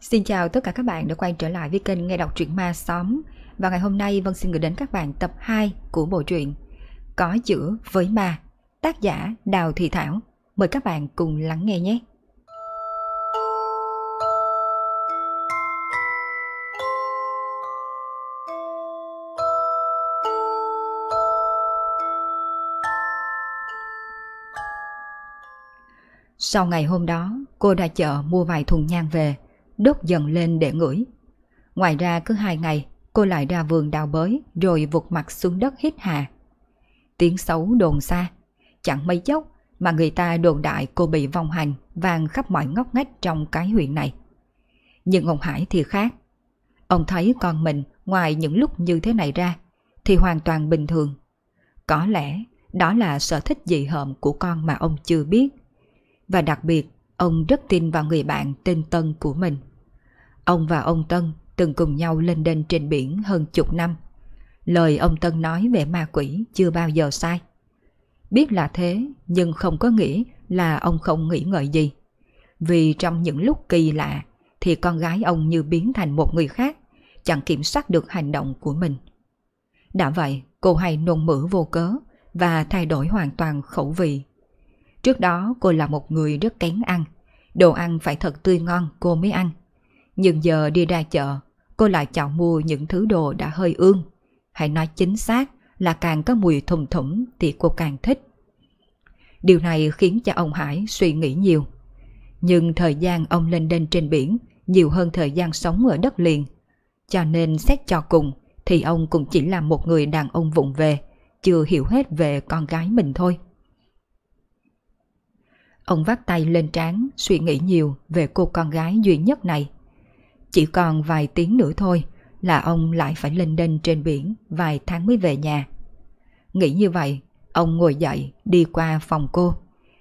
Xin chào tất cả các bạn đã quay trở lại với kênh Nghe Đọc Truyện Ma Xóm. Và ngày hôm nay Vân xin gửi đến các bạn tập 2 của bộ truyện Có chữ với ma Tác giả Đào Thị Thảo. Mời các bạn cùng lắng nghe nhé. Sau ngày hôm đó, cô ra chợ mua vài thùng nhang về, đốt dần lên để ngửi. Ngoài ra cứ hai ngày, cô lại ra vườn đào bới rồi vụt mặt xuống đất hít hà. Tiếng xấu đồn xa, chẳng mấy chốc mà người ta đồn đại cô bị vong hành vang khắp mọi ngóc ngách trong cái huyện này. Nhưng ông Hải thì khác. Ông thấy con mình ngoài những lúc như thế này ra thì hoàn toàn bình thường. Có lẽ đó là sở thích dị hợm của con mà ông chưa biết. Và đặc biệt, ông rất tin vào người bạn tên Tân của mình. Ông và ông Tân từng cùng nhau lên đên trên biển hơn chục năm. Lời ông Tân nói về ma quỷ chưa bao giờ sai. Biết là thế, nhưng không có nghĩa là ông không nghĩ ngợi gì. Vì trong những lúc kỳ lạ, thì con gái ông như biến thành một người khác, chẳng kiểm soát được hành động của mình. Đã vậy, cô hay nôn mửa vô cớ và thay đổi hoàn toàn khẩu vị. Trước đó cô là một người rất kén ăn, đồ ăn phải thật tươi ngon cô mới ăn. Nhưng giờ đi ra chợ, cô lại chọn mua những thứ đồ đã hơi ương. Hãy nói chính xác là càng có mùi thùng thủng thì cô càng thích. Điều này khiến cho ông Hải suy nghĩ nhiều. Nhưng thời gian ông lên đên trên biển nhiều hơn thời gian sống ở đất liền. Cho nên xét cho cùng thì ông cũng chỉ là một người đàn ông vụng về, chưa hiểu hết về con gái mình thôi. Ông vắt tay lên trán suy nghĩ nhiều về cô con gái duy nhất này. Chỉ còn vài tiếng nữa thôi là ông lại phải lên đên trên biển vài tháng mới về nhà. Nghĩ như vậy, ông ngồi dậy đi qua phòng cô,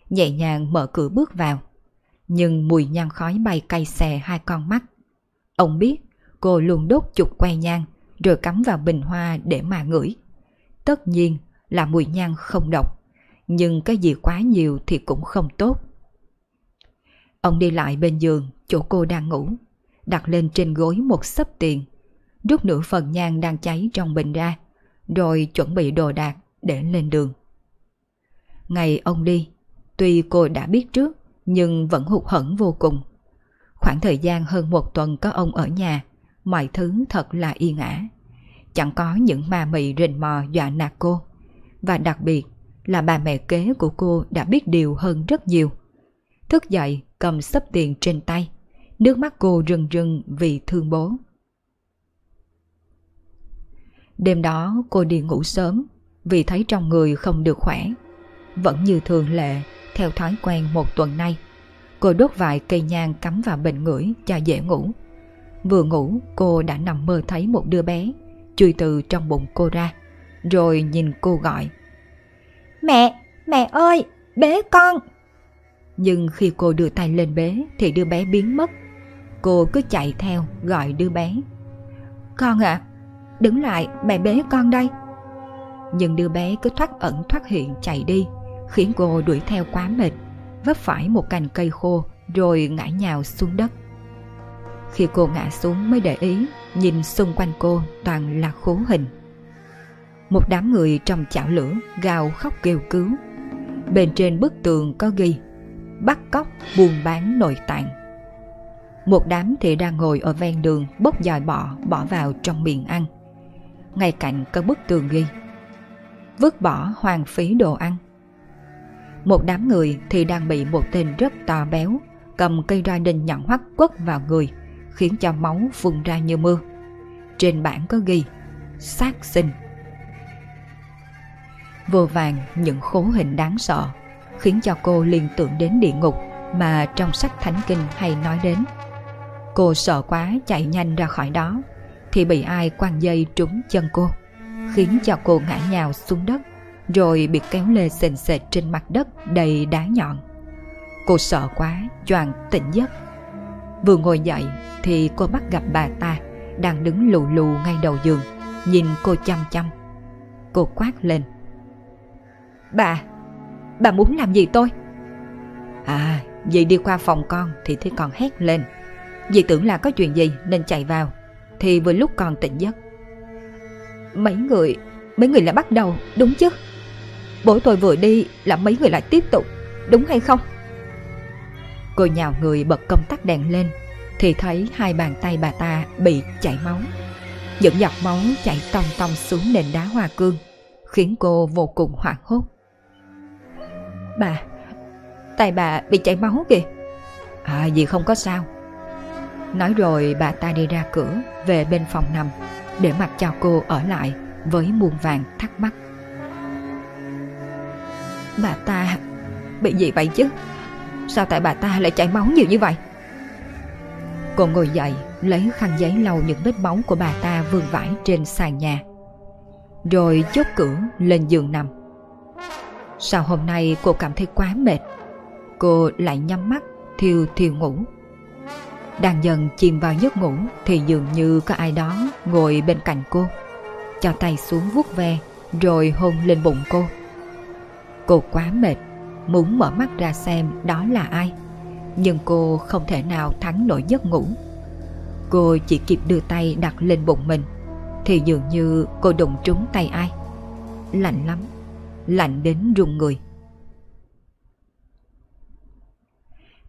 nhẹ nhàng mở cửa bước vào. Nhưng mùi nhang khói bay cay xè hai con mắt. Ông biết cô luôn đốt chục que nhang rồi cắm vào bình hoa để mà ngửi. Tất nhiên là mùi nhang không độc, nhưng cái gì quá nhiều thì cũng không tốt. Ông đi lại bên giường, chỗ cô đang ngủ, đặt lên trên gối một sấp tiền, rút nửa phần nhang đang cháy trong bình ra, rồi chuẩn bị đồ đạc để lên đường. Ngày ông đi, tuy cô đã biết trước, nhưng vẫn hụt hẫng vô cùng. Khoảng thời gian hơn một tuần có ông ở nhà, mọi thứ thật là yên ả. Chẳng có những ma mị rình mò dọa nạt cô. Và đặc biệt là bà mẹ kế của cô đã biết điều hơn rất nhiều. Thức dậy cầm sấp tiền trên tay, nước mắt cô rưng rưng vì thương bố. Đêm đó cô đi ngủ sớm vì thấy trong người không được khỏe. Vẫn như thường lệ, theo thói quen một tuần nay. Cô đốt vài cây nhang cắm vào bình ngửi cho dễ ngủ. Vừa ngủ cô đã nằm mơ thấy một đứa bé chui từ trong bụng cô ra. Rồi nhìn cô gọi. Mẹ, mẹ ơi, bế con. Nhưng khi cô đưa tay lên bế thì đứa bé biến mất. Cô cứ chạy theo gọi đứa bé. Con ạ, à, đứng lại mẹ bế con đây. Nhưng đứa bé cứ thoát ẩn thoát hiện chạy đi, khiến cô đuổi theo quá mệt, vấp phải một cành cây khô rồi ngã nhào xuống đất. Khi cô ngã xuống mới để ý, nhìn xung quanh cô toàn là khố hình. Một đám người trong chảo lửa gào khóc kêu cứu. Bên trên bức tường có ghi bắt cóc buôn bán nội tạng. Một đám thì đang ngồi ở ven đường bốc dòi bọ, bỏ vào trong miệng ăn. Ngay cạnh có bức tường ghi, vứt bỏ hoang phí đồ ăn. Một đám người thì đang bị một tên rất to béo, cầm cây roi đinh nhọn hoắt quất vào người, khiến cho máu phun ra như mưa. Trên bảng có ghi, sát sinh. Vô vàng những khố hình đáng sợ, khiến cho cô liên tưởng đến địa ngục mà trong sách thánh kinh hay nói đến. Cô sợ quá chạy nhanh ra khỏi đó thì bị ai quăng dây trúng chân cô khiến cho cô ngã nhào xuống đất rồi bị kéo lê sền sệt trên mặt đất đầy đá nhọn. Cô sợ quá, choàng tỉnh giấc. Vừa ngồi dậy thì cô bắt gặp bà ta đang đứng lù lù ngay đầu giường, nhìn cô chăm chăm. Cô quát lên. Bà, bà muốn làm gì tôi? À, vậy đi qua phòng con thì thấy con hét lên vì tưởng là có chuyện gì nên chạy vào, Thì vừa lúc còn tỉnh giấc. Mấy người Mấy người lại bắt đầu, đúng chứ? Bố tôi vừa đi là mấy người lại tiếp tục, Đúng hay không? Cô nhào người bật công tắc đèn lên, Thì thấy hai bàn tay bà ta bị chảy máu. Những giọt máu chảy tòng tòng xuống nền đá hoa cương, Khiến cô vô cùng hoảng hốt. Bà Tay bà bị chảy máu kìa. À gì không có sao. Nói rồi bà ta đi ra cửa, Về bên phòng nằm, Để mặc cho cô ở lại Với muôn vàng thắc mắc. Bà ta, bị gì vậy chứ? Sao tại bà ta lại chảy máu nhiều như vậy? Cô ngồi dậy, Lấy khăn giấy lau những vết máu của bà ta vương vãi trên sàn nhà, Rồi chốt cửa lên giường nằm. Sao hôm nay cô cảm thấy quá mệt? Cô lại nhắm mắt, thiêu thiêu ngủ. Đang dần chìm vào giấc ngủ Thì dường như có ai đó ngồi bên cạnh cô. Cho tay xuống vuốt ve, Rồi hôn lên bụng cô. Cô quá mệt, Muốn mở mắt ra xem đó là ai. Nhưng cô không thể nào thắng nổi giấc ngủ. Cô chỉ kịp đưa tay đặt lên bụng mình, Thì dường như cô đụng trúng tay ai. Lạnh lắm, Lạnh đến run người.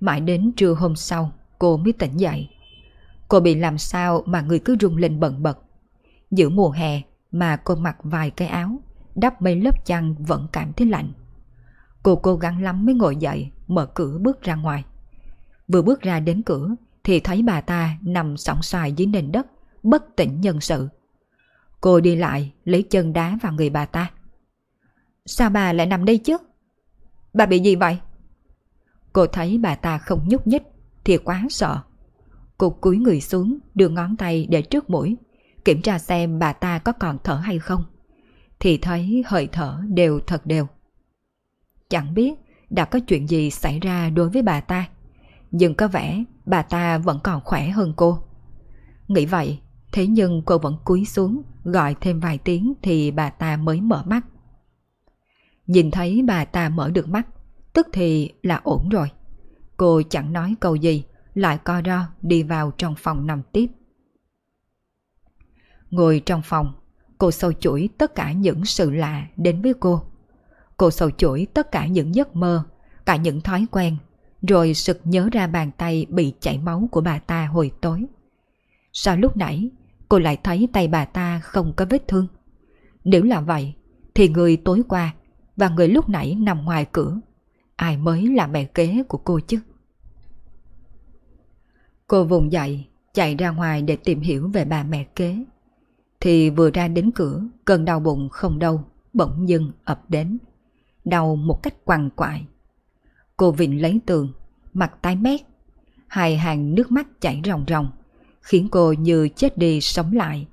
Mãi đến trưa hôm sau Cô mới tỉnh dậy. Cô bị làm sao mà người cứ rung lên bận bật. Giữa mùa hè Mà cô mặc vài cái áo, Đắp mấy lớp chăn vẫn cảm thấy lạnh. Cô cố gắng lắm mới ngồi dậy, Mở cửa bước ra ngoài. Vừa bước ra đến cửa Thì thấy bà ta nằm sóng xoài dưới nền đất, Bất tỉnh nhân sự. Cô đi lại lấy chân đá vào người bà ta. Sao bà lại nằm đây chứ? Bà bị gì vậy? Cô thấy bà ta không nhúc nhích thì quá sợ. Cô cúi người xuống, đưa ngón tay để trước mũi, Kiểm tra xem bà ta có còn thở hay không. Thì thấy hơi thở đều thật đều. Chẳng biết đã có chuyện gì xảy ra đối với bà ta, Nhưng có vẻ bà ta vẫn còn khỏe hơn cô. Nghĩ vậy, Thế nhưng cô vẫn cúi xuống, Gọi thêm vài tiếng thì bà ta mới mở mắt. Nhìn thấy bà ta mở được mắt, Tức thì là ổn rồi. Cô chẳng nói câu gì Lại co ro đi vào trong phòng nằm tiếp Ngồi trong phòng Cô sâu chuỗi tất cả những sự lạ đến với cô Cô sầu chuỗi tất cả những giấc mơ, cả những thói quen, rồi sực nhớ ra bàn tay bị chảy máu của bà ta hồi tối. Sao lúc nãy cô lại thấy tay bà ta không có vết thương? Nếu là vậy, thì người tối qua và người lúc nãy nằm ngoài cửa, ai mới là mẹ kế của cô chứ? Cô vùng dậy, chạy ra ngoài để tìm hiểu về bà mẹ kế. Thì vừa ra đến cửa, cơn đau bụng không đâu, bỗng dưng ập đến đau một cách quằn quại. Cô vịnh lấy tường, mặt tái mét, hai hàng nước mắt chảy ròng ròng, khiến cô như chết đi sống lại.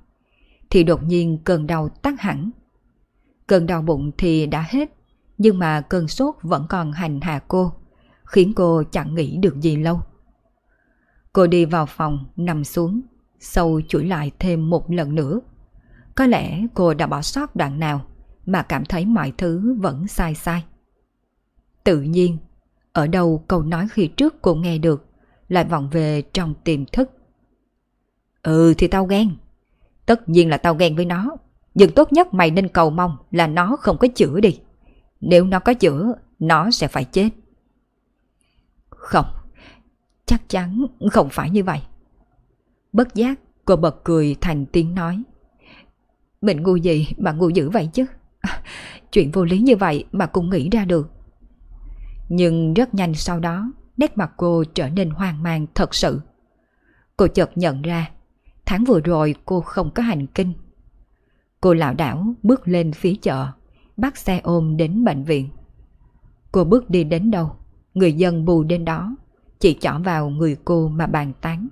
Thì đột nhiên cơn đau tắt hẳn. Cơn đau bụng thì đã hết, nhưng mà cơn sốt vẫn còn hành hạ cô, khiến cô chẳng nghĩ được gì lâu. Cô đi vào phòng, nằm xuống, sâu chuỗi lại thêm một lần nữa. Có lẽ cô đã bỏ sót đoạn nào mà cảm thấy mọi thứ vẫn sai sai. Tự nhiên, ở đâu câu nói khi trước cô nghe được lại vọng về trong tiềm thức. Ừ thì tao ghen. Tất nhiên là tao ghen với nó. Nhưng tốt nhất mày nên cầu mong là nó không có chữa đi. Nếu nó có chữa, nó sẽ phải chết. Không, chắc chắn không phải như vậy. Bất giác, cô bật cười thành tiếng nói. Mình ngu gì mà ngu dữ vậy chứ? Chuyện vô lý như vậy mà cũng nghĩ ra được. Nhưng rất nhanh sau đó, nét mặt cô trở nên hoang mang thật sự. Cô chợt nhận ra, tháng vừa rồi cô không có hành kinh. Cô lảo đảo bước lên phía chợ, bắt xe ôm đến bệnh viện. Cô bước đi đến đâu, người dân bù đến đó, chỉ chỏ vào người cô mà bàn tán.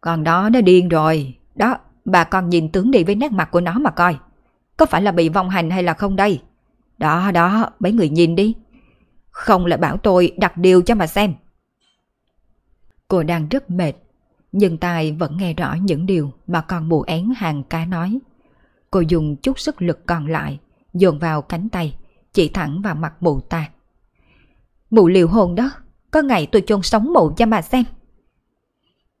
Còn đó nó điên rồi, đó, bà con nhìn tướng đi với nét mặt của nó mà coi. Có phải là bị vong hành hay là không đây? Đó đó, mấy người nhìn đi. Không lại bảo tôi đặt điều cho mà xem. Cô đang rất mệt, nhưng tai vẫn nghe rõ những điều mà con mù én hàng cá nói. Cô dùng chút sức lực còn lại, dồn vào cánh tay, chỉ thẳng vào mặt mụ ta. Mụ liều hồn đó, Có ngày tôi chôn sống mụ cho bà xem.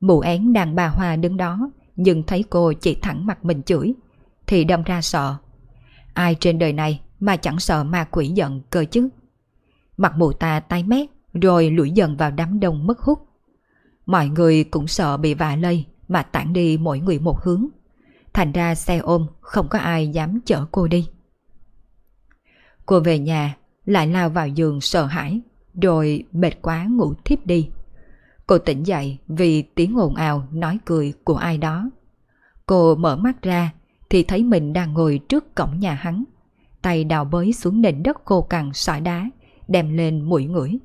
Mụ án đàn bà hòa đứng đó, nhưng thấy cô chỉ thẳng mặt mình chửi, thì đâm ra sợ. Ai trên đời này mà chẳng sợ ma quỷ giận cơ chứ. Mặt mụ ta tái mét, rồi lủi dần vào đám đông mất hút. Mọi người cũng sợ bị vạ lây mà tản đi mỗi người một hướng. Thành ra xe ôm không có ai dám chở cô đi. Cô về nhà lại lao vào giường sợ hãi rồi mệt quá ngủ thiếp đi. Cô tỉnh dậy vì tiếng ồn ào nói cười của ai đó. Cô mở mắt ra thì thấy mình đang ngồi trước cổng nhà hắn. Tay đào bới xuống nền đất khô cằn sỏi đá, đem lên mũi ngửi.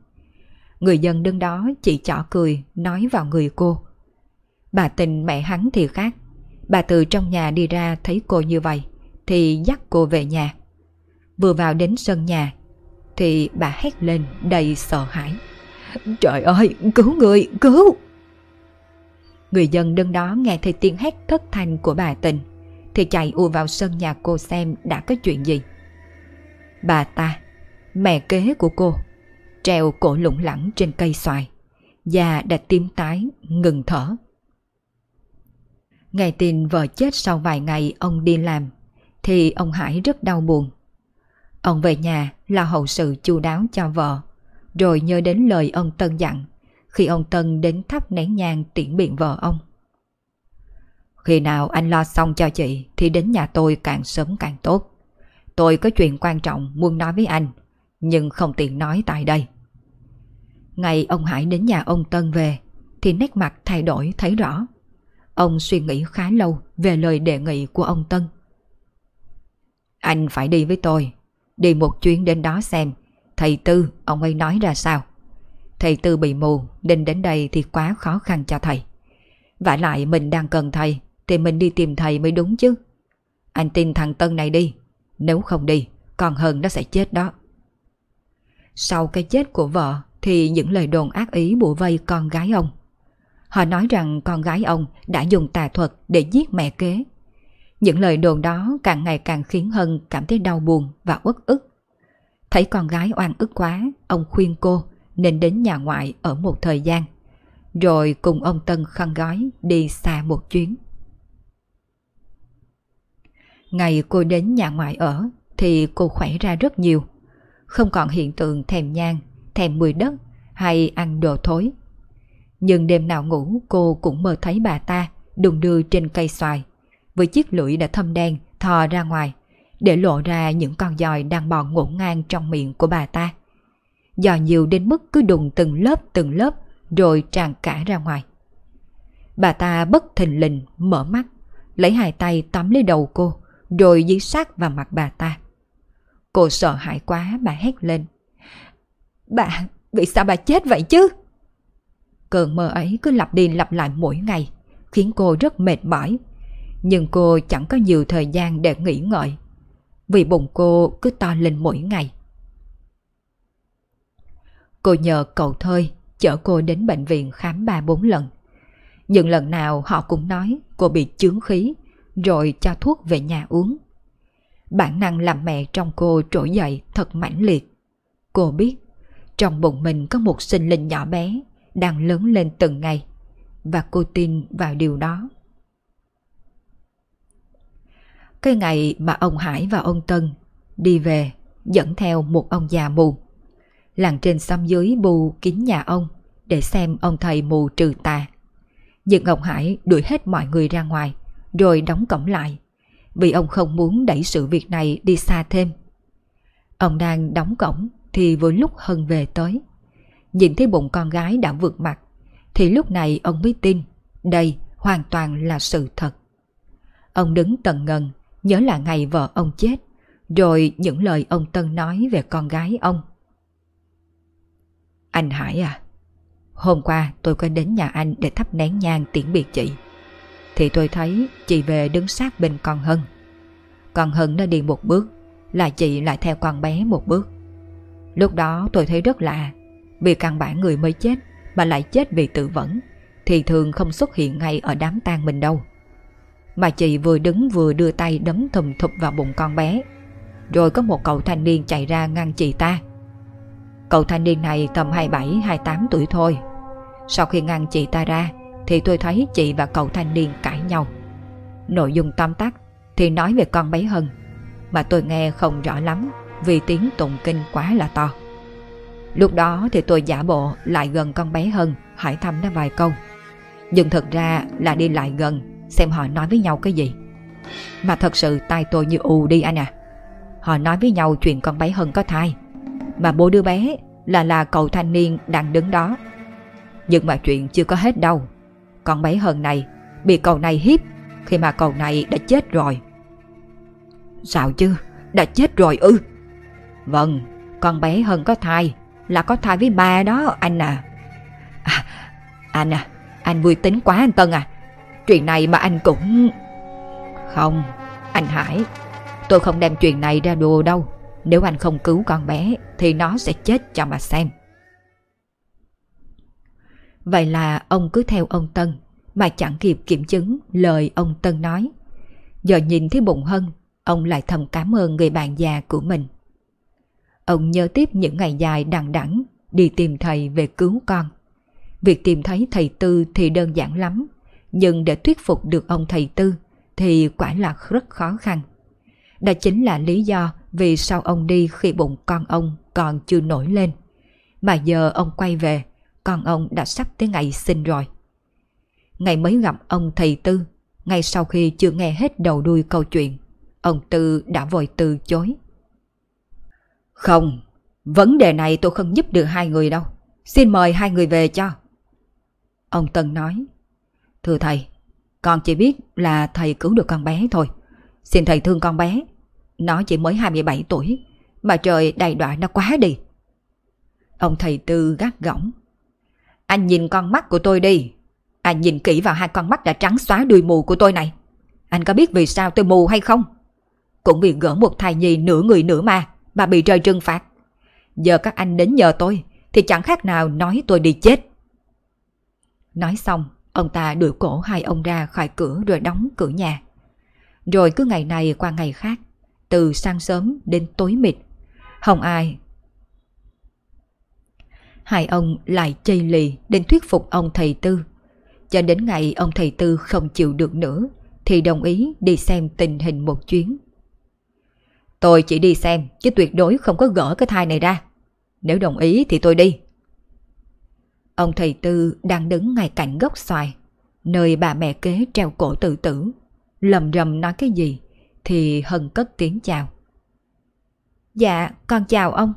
Người dân đứng đó chỉ chỏ cười nói vào người cô. Bà tình mẹ hắn thì khác. Bà từ trong nhà đi ra thấy cô như vậy thì dắt cô về nhà. Vừa vào đến sân nhà thì bà hét lên đầy sợ hãi. Trời ơi, cứu người, cứu! Người dân đứng đó nghe thấy tiếng hét thất thanh của bà tình thì chạy ùa vào sân nhà cô xem đã có chuyện gì. Bà ta, mẹ kế của cô, treo cổ lủng lẳng trên cây xoài, da đã tím tái, ngừng thở. Ngày tin vợ chết sau vài ngày ông đi làm, thì ông Hải rất đau buồn. Ông về nhà là hậu sự chu đáo cho vợ, rồi nhớ đến lời ông Tân dặn khi ông Tân đến thắp nén nhang tiễn biệt vợ ông. Khi nào anh lo xong cho chị thì đến nhà tôi càng sớm càng tốt. Tôi có chuyện quan trọng muốn nói với anh, nhưng không tiện nói tại đây. Ngày ông Hải đến nhà ông Tân về thì nét mặt thay đổi thấy rõ. Ông suy nghĩ khá lâu về lời đề nghị của ông Tân. Anh phải đi với tôi, đi một chuyến đến đó xem thầy Tư ông ấy nói ra sao. Thầy Tư bị mù nên đến đây thì quá khó khăn cho thầy. Và lại mình đang cần thầy thì mình đi tìm thầy mới đúng chứ. Anh tin thằng Tân này đi, nếu không đi còn hơn nó sẽ chết đó. Sau cái chết của vợ thì những lời đồn ác ý bủa vây con gái ông. Họ nói rằng con gái ông đã dùng tà thuật để giết mẹ kế. Những lời đồn đó càng ngày càng khiến Hân cảm thấy đau buồn và uất ức. Thấy con gái oan ức quá, ông khuyên cô nên đến nhà ngoại ở một thời gian. Rồi cùng ông Tân khăn gói đi xa một chuyến. Ngày cô đến nhà ngoại ở thì cô khỏe ra rất nhiều. Không còn hiện tượng thèm nhang, thèm mùi đất hay ăn đồ thối. Nhưng đêm nào ngủ cô cũng mơ thấy bà ta đùng đưa trên cây xoài với chiếc lưỡi đã thâm đen thò ra ngoài để lộ ra những con giòi đang bò ngổn ngang trong miệng của bà ta. Giò nhiều đến mức cứ đùng từng lớp từng lớp rồi tràn cả ra ngoài. Bà ta bất thình lình mở mắt, lấy hai tay tóm lấy đầu cô, rồi dí sát vào mặt bà ta. Cô sợ hãi quá bà hét lên. Bà, vì sao bà chết vậy chứ? Cơn mơ ấy cứ lặp đi lặp lại mỗi ngày, khiến cô rất mệt mỏi. Nhưng cô chẳng có nhiều thời gian để nghỉ ngợi, vì bụng cô cứ to lên mỗi ngày. Cô nhờ cậu thơi chở cô đến bệnh viện khám 3-4 lần. Nhưng lần nào họ cũng nói cô bị chướng khí, rồi cho thuốc về nhà uống. Bản năng làm mẹ trong cô trỗi dậy thật mãnh liệt. Cô biết trong bụng mình có một sinh linh nhỏ bé đang lớn lên từng ngày và cô tin vào điều đó. Cái ngày mà ông Hải và ông Tân đi về, dẫn theo một ông già mù. Làng trên xăm dưới bù kín nhà ông để xem ông thầy mù trừ tà. Nhưng ông Hải đuổi hết mọi người ra ngoài, rồi đóng cổng lại, vì ông không muốn đẩy sự việc này đi xa thêm. Ông đang đóng cổng thì vừa lúc Hân về tới. Nhìn thấy bụng con gái đã vượt mặt, thì lúc này ông mới tin đây hoàn toàn là sự thật. Ông đứng tận ngần nhớ là ngày vợ ông chết rồi những lời ông Tân nói về con gái ông. Anh Hải à, hôm qua tôi có đến nhà anh để thắp nén nhang tiễn biệt chị. Thì tôi thấy chị về đứng sát bên con Hân. Con Hân nó đi một bước, là chị lại theo con bé một bước. Lúc đó tôi thấy rất lạ, vì căn bản người mới chết mà lại chết vì tự vẫn, thì thường không xuất hiện ngay ở đám tang mình đâu. Mà chị vừa đứng vừa đưa tay đấm thùm thụp vào bụng con bé. Rồi có một cậu thanh niên chạy ra ngăn chị ta. Cậu thanh niên này tầm 27-28 tuổi thôi. Sau khi ngăn chị ta ra, thì tôi thấy chị và cậu thanh niên cãi nhau. Nội dung tóm tắt thì nói về con bé Hân, mà tôi nghe không rõ lắm vì tiếng tụng kinh quá là to. Lúc đó thì tôi giả bộ lại gần con bé Hân, hỏi thăm nó vài câu. Nhưng thật ra là đi lại gần xem họ nói với nhau cái gì. Mà thật sự tai tôi như ù đi anh à. Họ nói với nhau chuyện con bé Hân có thai. Mà bố đứa bé là là cậu thanh niên đang đứng đó. Nhưng mà chuyện chưa có hết đâu. Con bé Hân này bị cậu này hiếp khi mà cậu này đã chết rồi. Sao chứ? Đã chết rồi ư? Vâng, con bé Hân có thai, là có thai với ba đó anh à. à anh à, anh vui tính quá anh Tân à. Chuyện này mà anh cũng... Không, anh Hải, tôi không đem chuyện này ra đùa đâu. Nếu anh không cứu con bé thì nó sẽ chết cho mà xem. Vậy là ông cứ theo ông Tân mà chẳng kịp kiểm chứng lời ông Tân nói. Giờ nhìn thấy bụng Hân, ông lại thầm cảm ơn người bạn già của mình. Ông nhớ tiếp những ngày dài đằng đẵng đi tìm thầy về cứu con. Việc tìm thấy thầy Tư thì đơn giản lắm, nhưng để thuyết phục được ông thầy Tư thì quả là rất khó khăn. Đó chính là lý do vì sao ông đi khi bụng con ông còn chưa nổi lên. Mà giờ ông quay về, con ông đã sắp tới ngày sinh rồi. Ngày mới gặp ông thầy Tư, ngay sau khi chưa nghe hết đầu đuôi câu chuyện, ông Tư đã vội từ chối. Không, vấn đề này tôi không giúp được hai người đâu. Xin mời hai người về cho. Ông Tân nói, Thưa thầy, con chỉ biết là thầy cứu được con bé thôi. Xin thầy thương con bé. Nó chỉ mới 27 tuổi, mà trời đầy đọa nó quá đi. Ông thầy Tư gắt gỏng. Anh nhìn con mắt của tôi đi. Anh nhìn kỹ vào hai con mắt đã trắng xóa đuôi mù của tôi này. Anh có biết vì sao tôi mù hay không? Cũng vì gỡ một thai nhi nửa người nửa ma mà bị trời trừng phạt. Giờ các anh đến nhờ tôi thì chẳng khác nào nói tôi đi chết. Nói xong, ông ta đuổi cổ hai ông ra khỏi cửa rồi đóng cửa nhà. Rồi cứ ngày này qua ngày khác, từ sáng sớm đến tối mịt, không ai. Hai ông lại chây lì đến thuyết phục ông thầy Tư. Cho đến ngày ông thầy Tư không chịu được nữa, thì đồng ý đi xem tình hình một chuyến. Tôi chỉ đi xem, chứ tuyệt đối không có gỡ cái thai này ra. Nếu đồng ý thì tôi đi. Ông thầy Tư đang đứng ngay cạnh gốc xoài, nơi bà mẹ kế treo cổ tự tử. Lầm rầm nói cái gì, thì Hân cất tiếng chào. Dạ, con chào ông.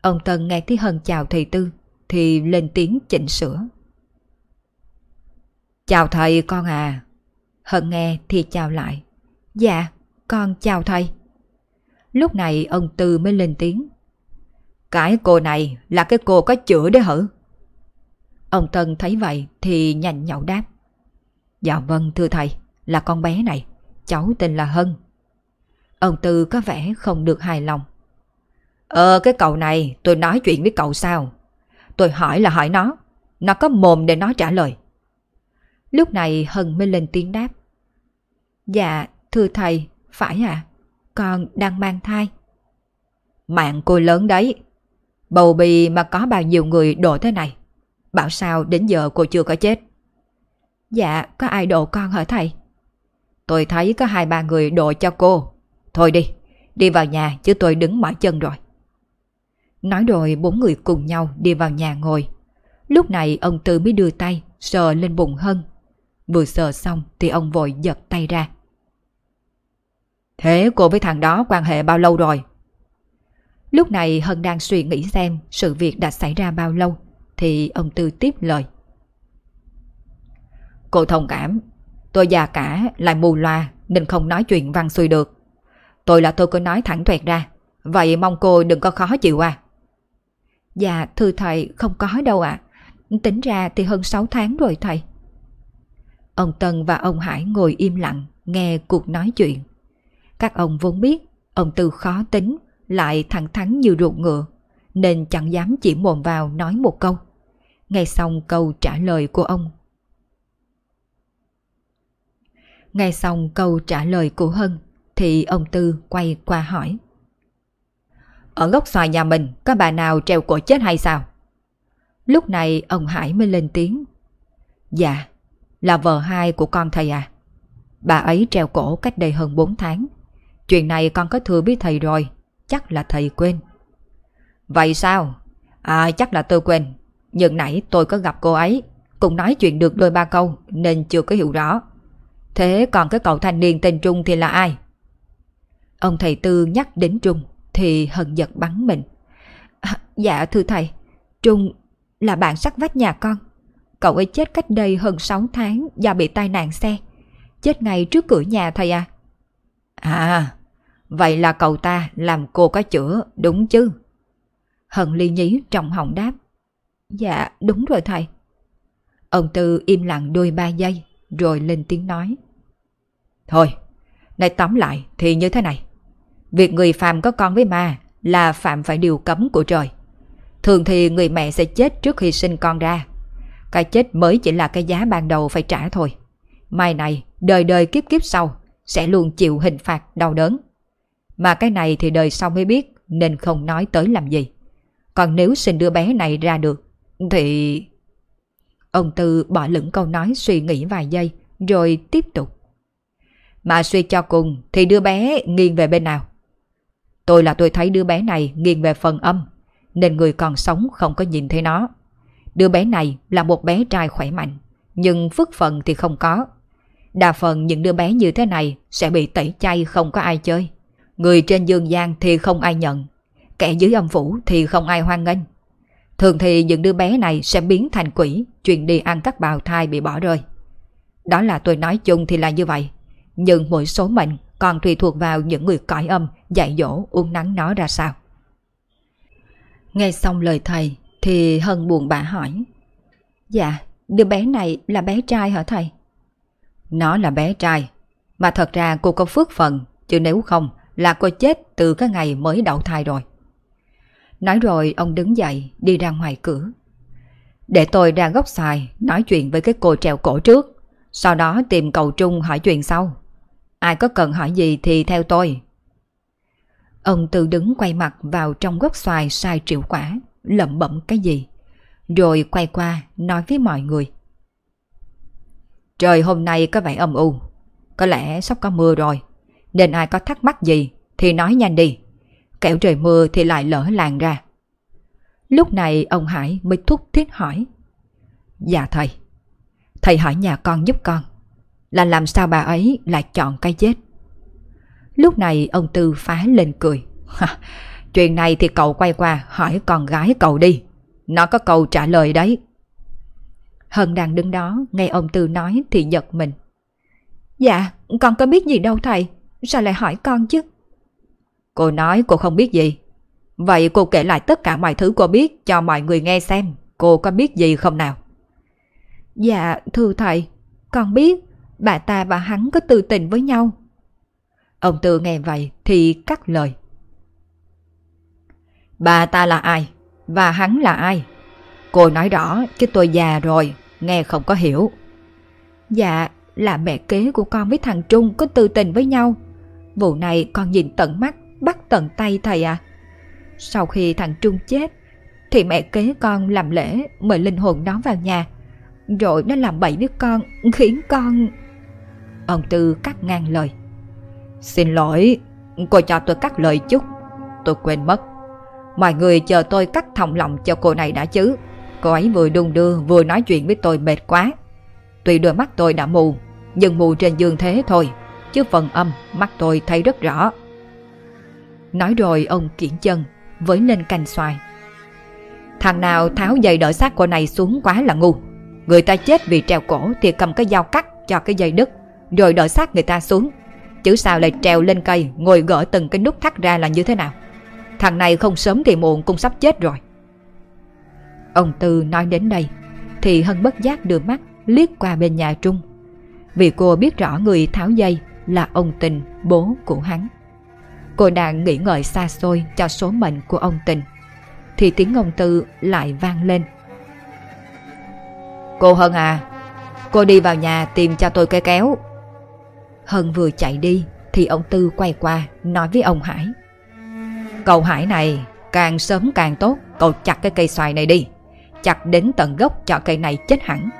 Ông Tân nghe thấy Hân chào thầy Tư, thì lên tiếng chỉnh sửa. Chào thầy con à. Hân nghe thì chào lại. Dạ, con chào thầy. Lúc này ông Tư mới lên tiếng. Cái cô này là cái cô có chữa đấy hử? Ông Tân thấy vậy thì nhanh nhậu đáp. Dạ vâng thưa thầy, là con bé này, cháu tên là Hân. Ông Tư có vẻ không được hài lòng. Ờ cái cậu này tôi nói chuyện với cậu sao? Tôi hỏi là hỏi nó, nó có mồm để nó trả lời. Lúc này Hân mới lên tiếng đáp. Dạ, thưa thầy, phải à? Con đang mang thai. Mạng cô lớn đấy. Bầu bì mà có bao nhiêu người đổ thế này. Bảo sao đến giờ cô chưa có chết. Dạ, có ai độ con hả thầy? Tôi thấy có hai ba người độ cho cô. Thôi đi, đi vào nhà chứ tôi đứng mỏi chân rồi. Nói rồi bốn người cùng nhau đi vào nhà ngồi. Lúc này ông Tư mới đưa tay sờ lên bụng Hân. Vừa sờ xong thì ông vội giật tay ra. Thế cô với thằng đó quan hệ bao lâu rồi? Lúc này Hân đang suy nghĩ xem sự việc đã xảy ra bao lâu thì ông Tư tiếp lời. Cô thông cảm, tôi già cả lại mù loa nên không nói chuyện văn xuôi được. Tôi là tôi cứ nói thẳng tuẹt ra, vậy mong cô đừng có khó chịu à. Dạ thưa thầy không có đâu ạ, tính ra thì hơn 6 tháng rồi thầy. Ông Tân và ông Hải ngồi im lặng nghe cuộc nói chuyện. Các ông vốn biết ông Tư khó tính, lại thẳng thắn như ruột ngựa, nên chẳng dám chỉ mồm vào nói một câu. Nghe xong câu trả lời của ông. Nghe xong câu trả lời của Hân, thì ông Tư quay qua hỏi. ở góc xoài nhà mình có bà nào treo cổ chết hay sao? Lúc này ông Hải mới lên tiếng. Dạ, là vợ hai của con thầy à. Bà ấy treo cổ cách đây hơn 4 tháng. Chuyện này con có thừa biết thầy rồi, chắc là thầy quên. Vậy sao? À chắc là tôi quên. Nhưng nãy tôi có gặp cô ấy, cũng nói chuyện được đôi ba câu nên chưa có hiểu rõ. Thế còn cái cậu thanh niên tên Trung thì là ai? Ông thầy Tư nhắc đến Trung thì hận giật bắn mình. À, dạ thưa thầy, Trung là bạn sát vách nhà con. Cậu ấy chết cách đây hơn 6 tháng do bị tai nạn xe. Chết ngay trước cửa nhà thầy à. À, vậy là cậu ta làm cô có chữa, đúng chứ? Hận ly nhí trong họng đáp. Dạ, đúng rồi thầy. Ông Tư im lặng đôi ba giây, rồi lên tiếng nói. Thôi, này tóm lại thì như thế này. Việc người phàm có con với ma là phạm phải điều cấm của trời. Thường thì người mẹ sẽ chết trước khi sinh con ra. Cái chết mới chỉ là cái giá ban đầu phải trả thôi. Mai này, đời đời kiếp kiếp sau, sẽ luôn chịu hình phạt đau đớn. Mà cái này thì đời sau mới biết, nên không nói tới làm gì. Còn nếu sinh đứa bé này ra được, thì... Ông Tư bỏ lửng câu nói suy nghĩ vài giây, rồi tiếp tục. Mà suy cho cùng thì đứa bé nghiêng về bên nào? Tôi là tôi thấy đứa bé này nghiêng về phần âm, nên người còn sống không có nhìn thấy nó. Đứa bé này là một bé trai khỏe mạnh, nhưng phước phần thì không có. Đa phần những đứa bé như thế này sẽ bị tẩy chay không có ai chơi. Người trên dương gian thì không ai nhận, kẻ dưới âm phủ thì không ai hoan nghênh. Thường thì những đứa bé này sẽ biến thành quỷ, truyền đi ăn các bào thai bị bỏ rơi. Đó là tôi nói chung thì là như vậy. Nhưng mỗi số mệnh còn tùy thuộc vào những người cõi âm dạy dỗ uống nắng nó ra sao. Nghe xong lời thầy thì Hân buồn bã hỏi. Dạ, đứa bé này là bé trai hả thầy? Nó là bé trai, mà thật ra cô có phước phần, chứ nếu không là cô chết từ cái ngày mới đậu thai rồi. Nói rồi ông đứng dậy đi ra ngoài cửa. Để tôi ra góc xài nói chuyện với cái cô trèo cổ trước, sau đó tìm cầu Trung hỏi chuyện sau. Ai có cần hỏi gì thì theo tôi. Ông tự đứng quay mặt vào trong gốc xoài sai triệu quả, lẩm bẩm cái gì. Rồi quay qua nói với mọi người. Trời hôm nay có vẻ âm u, có lẽ sắp có mưa rồi. Nên ai có thắc mắc gì thì nói nhanh đi. Kẻo trời mưa thì lại lỡ làng ra. Lúc này ông Hải mới thúc thiết hỏi. Dạ thầy, thầy hỏi nhà con giúp con là làm sao bà ấy lại chọn cái chết. Lúc này ông Tư phá lên cười. Chuyện này thì cậu quay qua hỏi con gái cậu đi. Nó có câu trả lời đấy. Hân đang đứng đó, nghe ông Tư nói thì giật mình. Dạ, con có biết gì đâu thầy, sao lại hỏi con chứ? Cô nói cô không biết gì. Vậy cô kể lại tất cả mọi thứ cô biết cho mọi người nghe xem, cô có biết gì không nào? Dạ, thưa thầy, con biết bà ta và hắn có tư tình với nhau. Ông Tư nghe vậy thì cắt lời. Bà ta là ai? Và hắn là ai? Cô nói rõ chứ tôi già rồi, nghe không có hiểu. Dạ, là mẹ kế của con với thằng Trung có tư tình với nhau. Vụ này con nhìn tận mắt, bắt tận tay thầy à. Sau khi thằng Trung chết, thì mẹ kế con làm lễ mời linh hồn nó vào nhà. Rồi nó làm bậy với con, khiến con... Ông Tư cắt ngang lời. Xin lỗi, cô cho tôi cắt lời chút. Tôi quên mất. Mọi người chờ tôi cắt thòng lòng cho cô này đã chứ. Cô ấy vừa đung đưa vừa nói chuyện với tôi mệt quá. Tuy đôi mắt tôi đã mù, nhưng mù trên dương thế thôi. Chứ phần âm mắt tôi thấy rất rõ. Nói rồi ông kiển chân, với lên cành xoài. Thằng nào tháo dây đỡ xác cô này xuống quá là ngu. Người ta chết vì treo cổ thì cầm cái dao cắt cho cái dây đứt rồi đỡ xác người ta xuống. Chứ sao lại trèo lên cây ngồi gỡ từng cái nút thắt ra là như thế nào? Thằng này không sớm thì muộn cũng sắp chết rồi. Ông Tư nói đến đây thì Hân bất giác đưa mắt liếc qua bên nhà Trung. Vì cô biết rõ người tháo dây là ông Tình, bố của hắn. Cô đang nghĩ ngợi xa xôi cho số mệnh của ông Tình. Thì tiếng ông Tư lại vang lên. Cô Hân à, cô đi vào nhà tìm cho tôi cái kéo Hân vừa chạy đi thì ông Tư quay qua nói với ông Hải. Cậu Hải này, càng sớm càng tốt, cậu chặt cái cây xoài này đi. Chặt đến tận gốc cho cây này chết hẳn.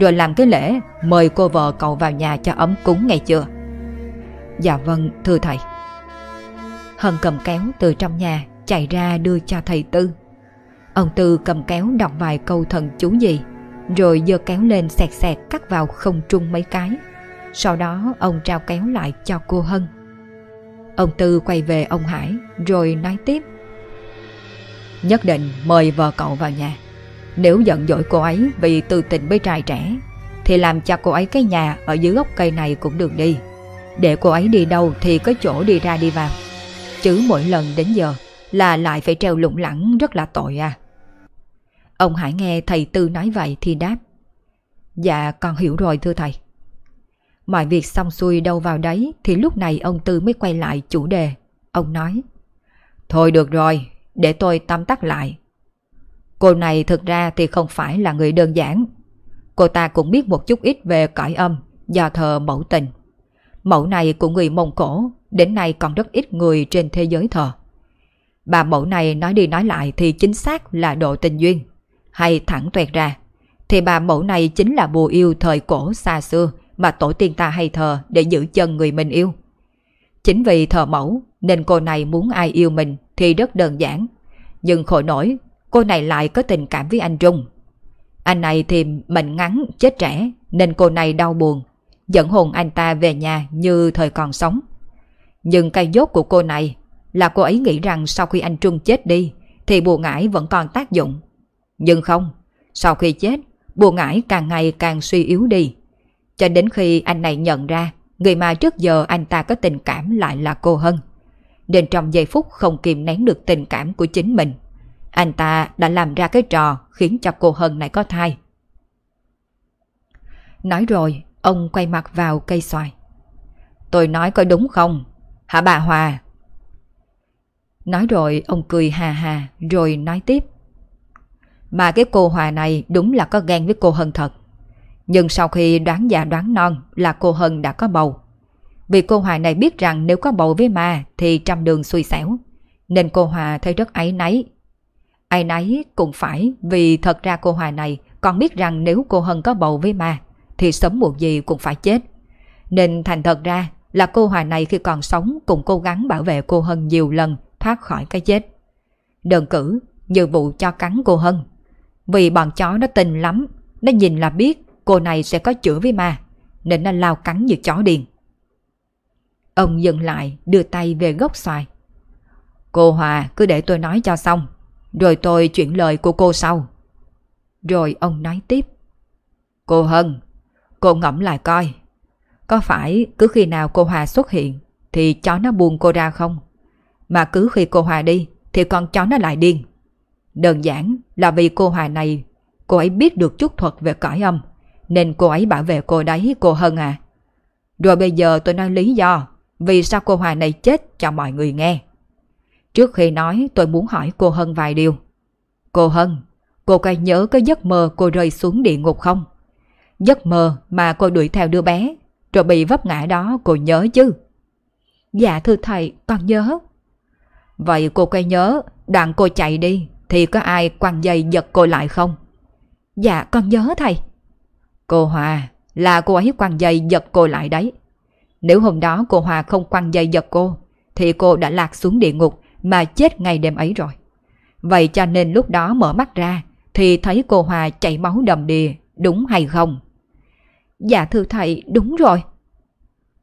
Rồi làm cái lễ mời cô vợ cậu vào nhà cho ấm cúng ngày chưa? Dạ vâng, thưa thầy. Hân cầm kéo từ trong nhà chạy ra đưa cho thầy Tư. Ông Tư cầm kéo đọc vài câu thần chú gì, rồi giơ kéo lên xẹt xẹt cắt vào không trung mấy cái. Sau đó ông trao kéo lại cho cô Hân. Ông Tư quay về ông Hải rồi nói tiếp. Nhất định mời vợ cậu vào nhà. Nếu giận dỗi cô ấy vì tư tình với trai trẻ thì làm cho cô ấy cái nhà ở dưới gốc cây này cũng được đi. Để cô ấy đi đâu thì có chỗ đi ra đi vào. Chứ mỗi lần đến giờ là lại phải treo lủng lẳng rất là tội à. Ông Hải nghe thầy Tư nói vậy thì đáp. Dạ con hiểu rồi thưa thầy. Mọi việc xong xuôi đâu vào đấy thì lúc này ông Tư mới quay lại chủ đề. Ông nói. Thôi được rồi, để tôi tóm tắt lại. Cô này thực ra thì không phải là người đơn giản. Cô ta cũng biết một chút ít về cõi âm do thờ mẫu tình. Mẫu này của người Mông Cổ, đến nay còn rất ít người trên thế giới thờ. Bà mẫu này nói đi nói lại thì chính xác là độ tình duyên. Hay thẳng tuẹt ra, thì bà mẫu này chính là bùa yêu thời cổ xa xưa mà tổ tiên ta hay thờ để giữ chân người mình yêu. Chính vì thờ mẫu nên cô này muốn ai yêu mình thì rất đơn giản. Nhưng khổ nổi, cô này lại có tình cảm với anh Trung. Anh này thì mệnh ngắn, chết trẻ nên cô này đau buồn, dẫn hồn anh ta về nhà như thời còn sống. Nhưng cây dốt của cô này là cô ấy nghĩ rằng sau khi anh Trung chết đi thì bùa ngải vẫn còn tác dụng. Nhưng không, sau khi chết, bùa ngải càng ngày càng suy yếu đi. Cho đến khi anh này nhận ra người mà trước giờ anh ta có tình cảm lại là cô Hân. Nên trong giây phút không kìm nén được tình cảm của chính mình, anh ta đã làm ra cái trò khiến cho cô Hân này có thai. Nói rồi, ông quay mặt vào cây xoài. Tôi nói có đúng không? Hả bà Hòa? Nói rồi, ông cười hà hà, rồi nói tiếp. Mà cái cô Hòa này đúng là có ghen với cô Hân thật. Nhưng sau khi đoán già đoán non là cô Hân đã có bầu. Vì cô Hòa này biết rằng nếu có bầu với ma thì trăm đường xui xẻo. Nên cô Hòa thấy rất áy náy. ai náy cũng phải vì thật ra cô Hòa này còn biết rằng nếu cô Hân có bầu với ma thì sớm muộn gì cũng phải chết. Nên thành thật ra là cô Hòa này khi còn sống cũng cố gắng bảo vệ cô Hân nhiều lần thoát khỏi cái chết. Đơn cử như vụ cho cắn cô Hân. Vì bọn chó nó tình lắm, nó nhìn là biết cô này sẽ có chữa với ma, nên nó lao cắn như chó điên. Ông dừng lại đưa tay về gốc xoài. Cô Hòa cứ để tôi nói cho xong, rồi tôi chuyển lời của cô sau. Rồi ông nói tiếp. Cô Hân, cô ngẫm lại coi. Có phải cứ khi nào cô Hòa xuất hiện thì chó nó buông cô ra không? Mà cứ khi cô Hòa đi thì con chó nó lại điên. Đơn giản là vì cô Hòa này, cô ấy biết được chút thuật về cõi âm, nên cô ấy bảo vệ cô đấy cô Hân à. Rồi bây giờ tôi nói lý do vì sao cô Hòa này chết cho mọi người nghe. Trước khi nói tôi muốn hỏi cô Hân vài điều. Cô Hân, cô có nhớ cái giấc mơ cô rơi xuống địa ngục không? Giấc mơ mà cô đuổi theo đứa bé, rồi bị vấp ngã đó cô nhớ chứ? Dạ thưa thầy, con nhớ. Vậy cô có nhớ đoạn cô chạy đi thì có ai quăng dây giật cô lại không? Dạ con nhớ thầy. Cô Hòa là cô ấy quăng dây giật cô lại đấy. Nếu hôm đó cô Hòa không quăng dây giật cô thì cô đã lạc xuống địa ngục mà chết ngay đêm ấy rồi. Vậy cho nên lúc đó mở mắt ra thì thấy cô Hòa chảy máu đầm đìa, đúng hay không? Dạ thưa thầy, đúng rồi.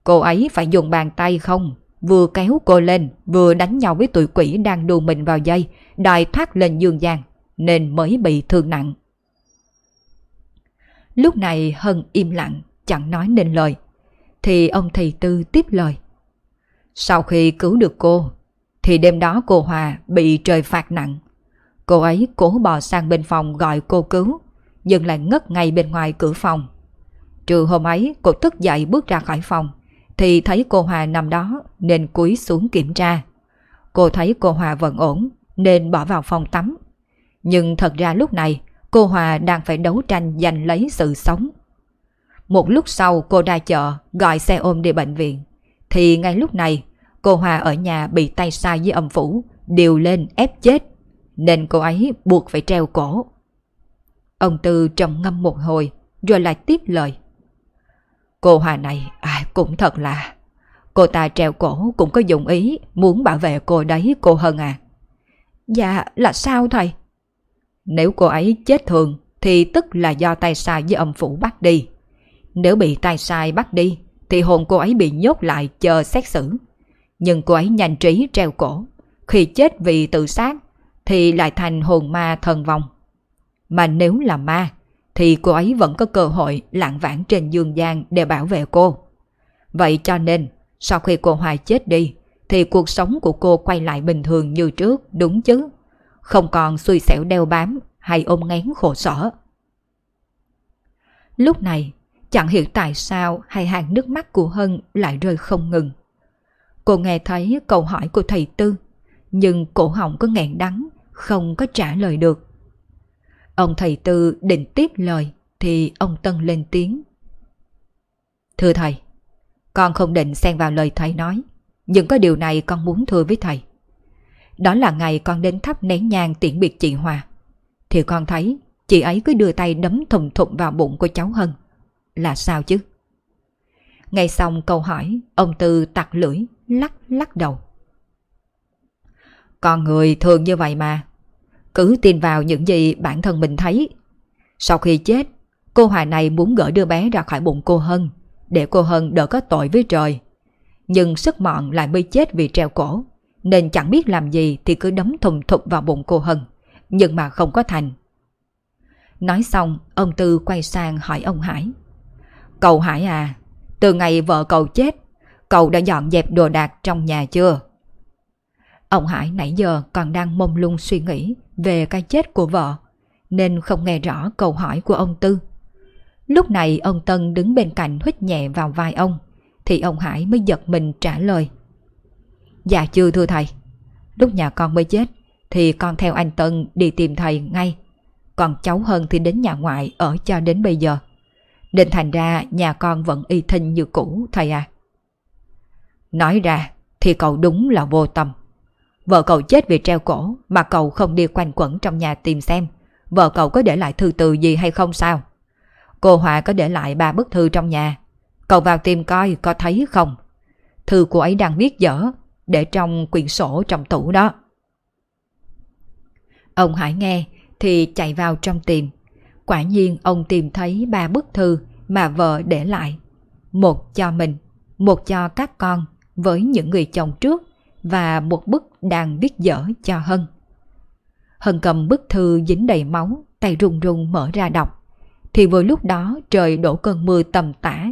Cô ấy phải dùng bàn tay không? Vừa kéo cô lên, vừa đánh nhau với tụi quỷ đang đù mình vào dây, đòi thoát lên dương gian, nên mới bị thương nặng. Lúc này Hân im lặng, chẳng nói nên lời. Thì ông thầy Tư tiếp lời. Sau khi cứu được cô, thì đêm đó cô Hòa bị trời phạt nặng. Cô ấy cố bò sang bên phòng gọi cô cứu, nhưng lại ngất ngay bên ngoài cửa phòng. Trừ hôm ấy cô thức dậy bước ra khỏi phòng, thì thấy cô Hòa nằm đó nên cúi xuống kiểm tra. Cô thấy cô Hòa vẫn ổn nên bỏ vào phòng tắm. Nhưng thật ra lúc này cô Hòa đang phải đấu tranh giành lấy sự sống. Một lúc sau cô ra chợ gọi xe ôm đi bệnh viện. Thì ngay lúc này cô Hòa ở nhà bị tay sai với âm phủ điều lên ép chết, nên cô ấy buộc phải treo cổ. Ông Tư trầm ngâm một hồi, rồi lại tiếp lời. Cô Hòa này à, cũng thật là... Cô ta treo cổ cũng có dụng ý muốn bảo vệ cô đấy cô Hân à. Dạ là sao thầy? Nếu cô ấy chết thường thì tức là do tay sai với âm phủ bắt đi. Nếu bị tay sai bắt đi thì hồn cô ấy bị nhốt lại chờ xét xử. Nhưng cô ấy nhanh trí treo cổ. Khi chết vì tự sát thì lại thành hồn ma thần vong. Mà nếu là ma thì cô ấy vẫn có cơ hội lạng vãng trên dương gian để bảo vệ cô. Vậy cho nên, sau khi cô Hoài chết đi, thì cuộc sống của cô quay lại bình thường như trước, đúng chứ? Không còn xui xẻo đeo bám hay ôm ngén khổ sở. Lúc này, chẳng hiểu tại sao hai hàng nước mắt của Hân lại rơi không ngừng. Cô nghe thấy câu hỏi của thầy Tư, nhưng cổ họng có nghẹn đắng, không có trả lời được. Ông thầy Tư định tiếp lời thì ông Tân lên tiếng. Thưa thầy, con không định xen vào lời thầy nói, nhưng có điều này con muốn thưa với thầy. Đó là ngày con đến thắp nén nhang tiễn biệt chị Hòa. Thì con thấy chị ấy cứ đưa tay đấm thùng thụng vào bụng của cháu Hân. Là sao chứ? Ngay xong câu hỏi, ông Tư tặc lưỡi, lắc lắc đầu. Con người thường như vậy mà, cứ tin vào những gì bản thân mình thấy. Sau khi chết, cô Hòa này muốn gỡ đứa bé ra khỏi bụng cô Hân, để cô Hân đỡ có tội với trời. Nhưng sức mọn lại mới chết vì treo cổ, nên chẳng biết làm gì thì cứ đấm thùng thục vào bụng cô Hân, nhưng mà không có thành. Nói xong, ông Tư quay sang hỏi ông Hải. Cậu Hải à, từ ngày vợ cậu chết, cậu đã dọn dẹp đồ đạc trong nhà chưa? Ông Hải nãy giờ còn đang mông lung suy nghĩ về cái chết của vợ, nên không nghe rõ câu hỏi của ông Tư. Lúc này ông Tân đứng bên cạnh hít nhẹ vào vai ông, thì ông Hải mới giật mình trả lời. Dạ chưa thưa thầy, lúc nhà con mới chết thì con theo anh Tân đi tìm thầy ngay. Còn cháu hơn thì đến nhà ngoại ở cho đến bây giờ. Nên thành ra nhà con vẫn y thinh như cũ thầy à. Nói ra thì cậu đúng là vô tâm. Vợ cậu chết vì treo cổ mà cậu không đi quanh quẩn trong nhà tìm xem vợ cậu có để lại thư từ gì hay không sao. Cô Hòa có để lại ba bức thư trong nhà. Cậu vào tìm coi có thấy không. Thư cô ấy đang viết dở để trong quyển sổ trong tủ đó. Ông Hải nghe thì chạy vào trong tìm. Quả nhiên ông tìm thấy ba bức thư mà vợ để lại. Một cho mình, một cho các con với những người chồng trước và một bức đang viết dở cho Hân. Hân cầm bức thư dính đầy máu, tay run run mở ra đọc. Thì vừa lúc đó trời đổ cơn mưa tầm tã.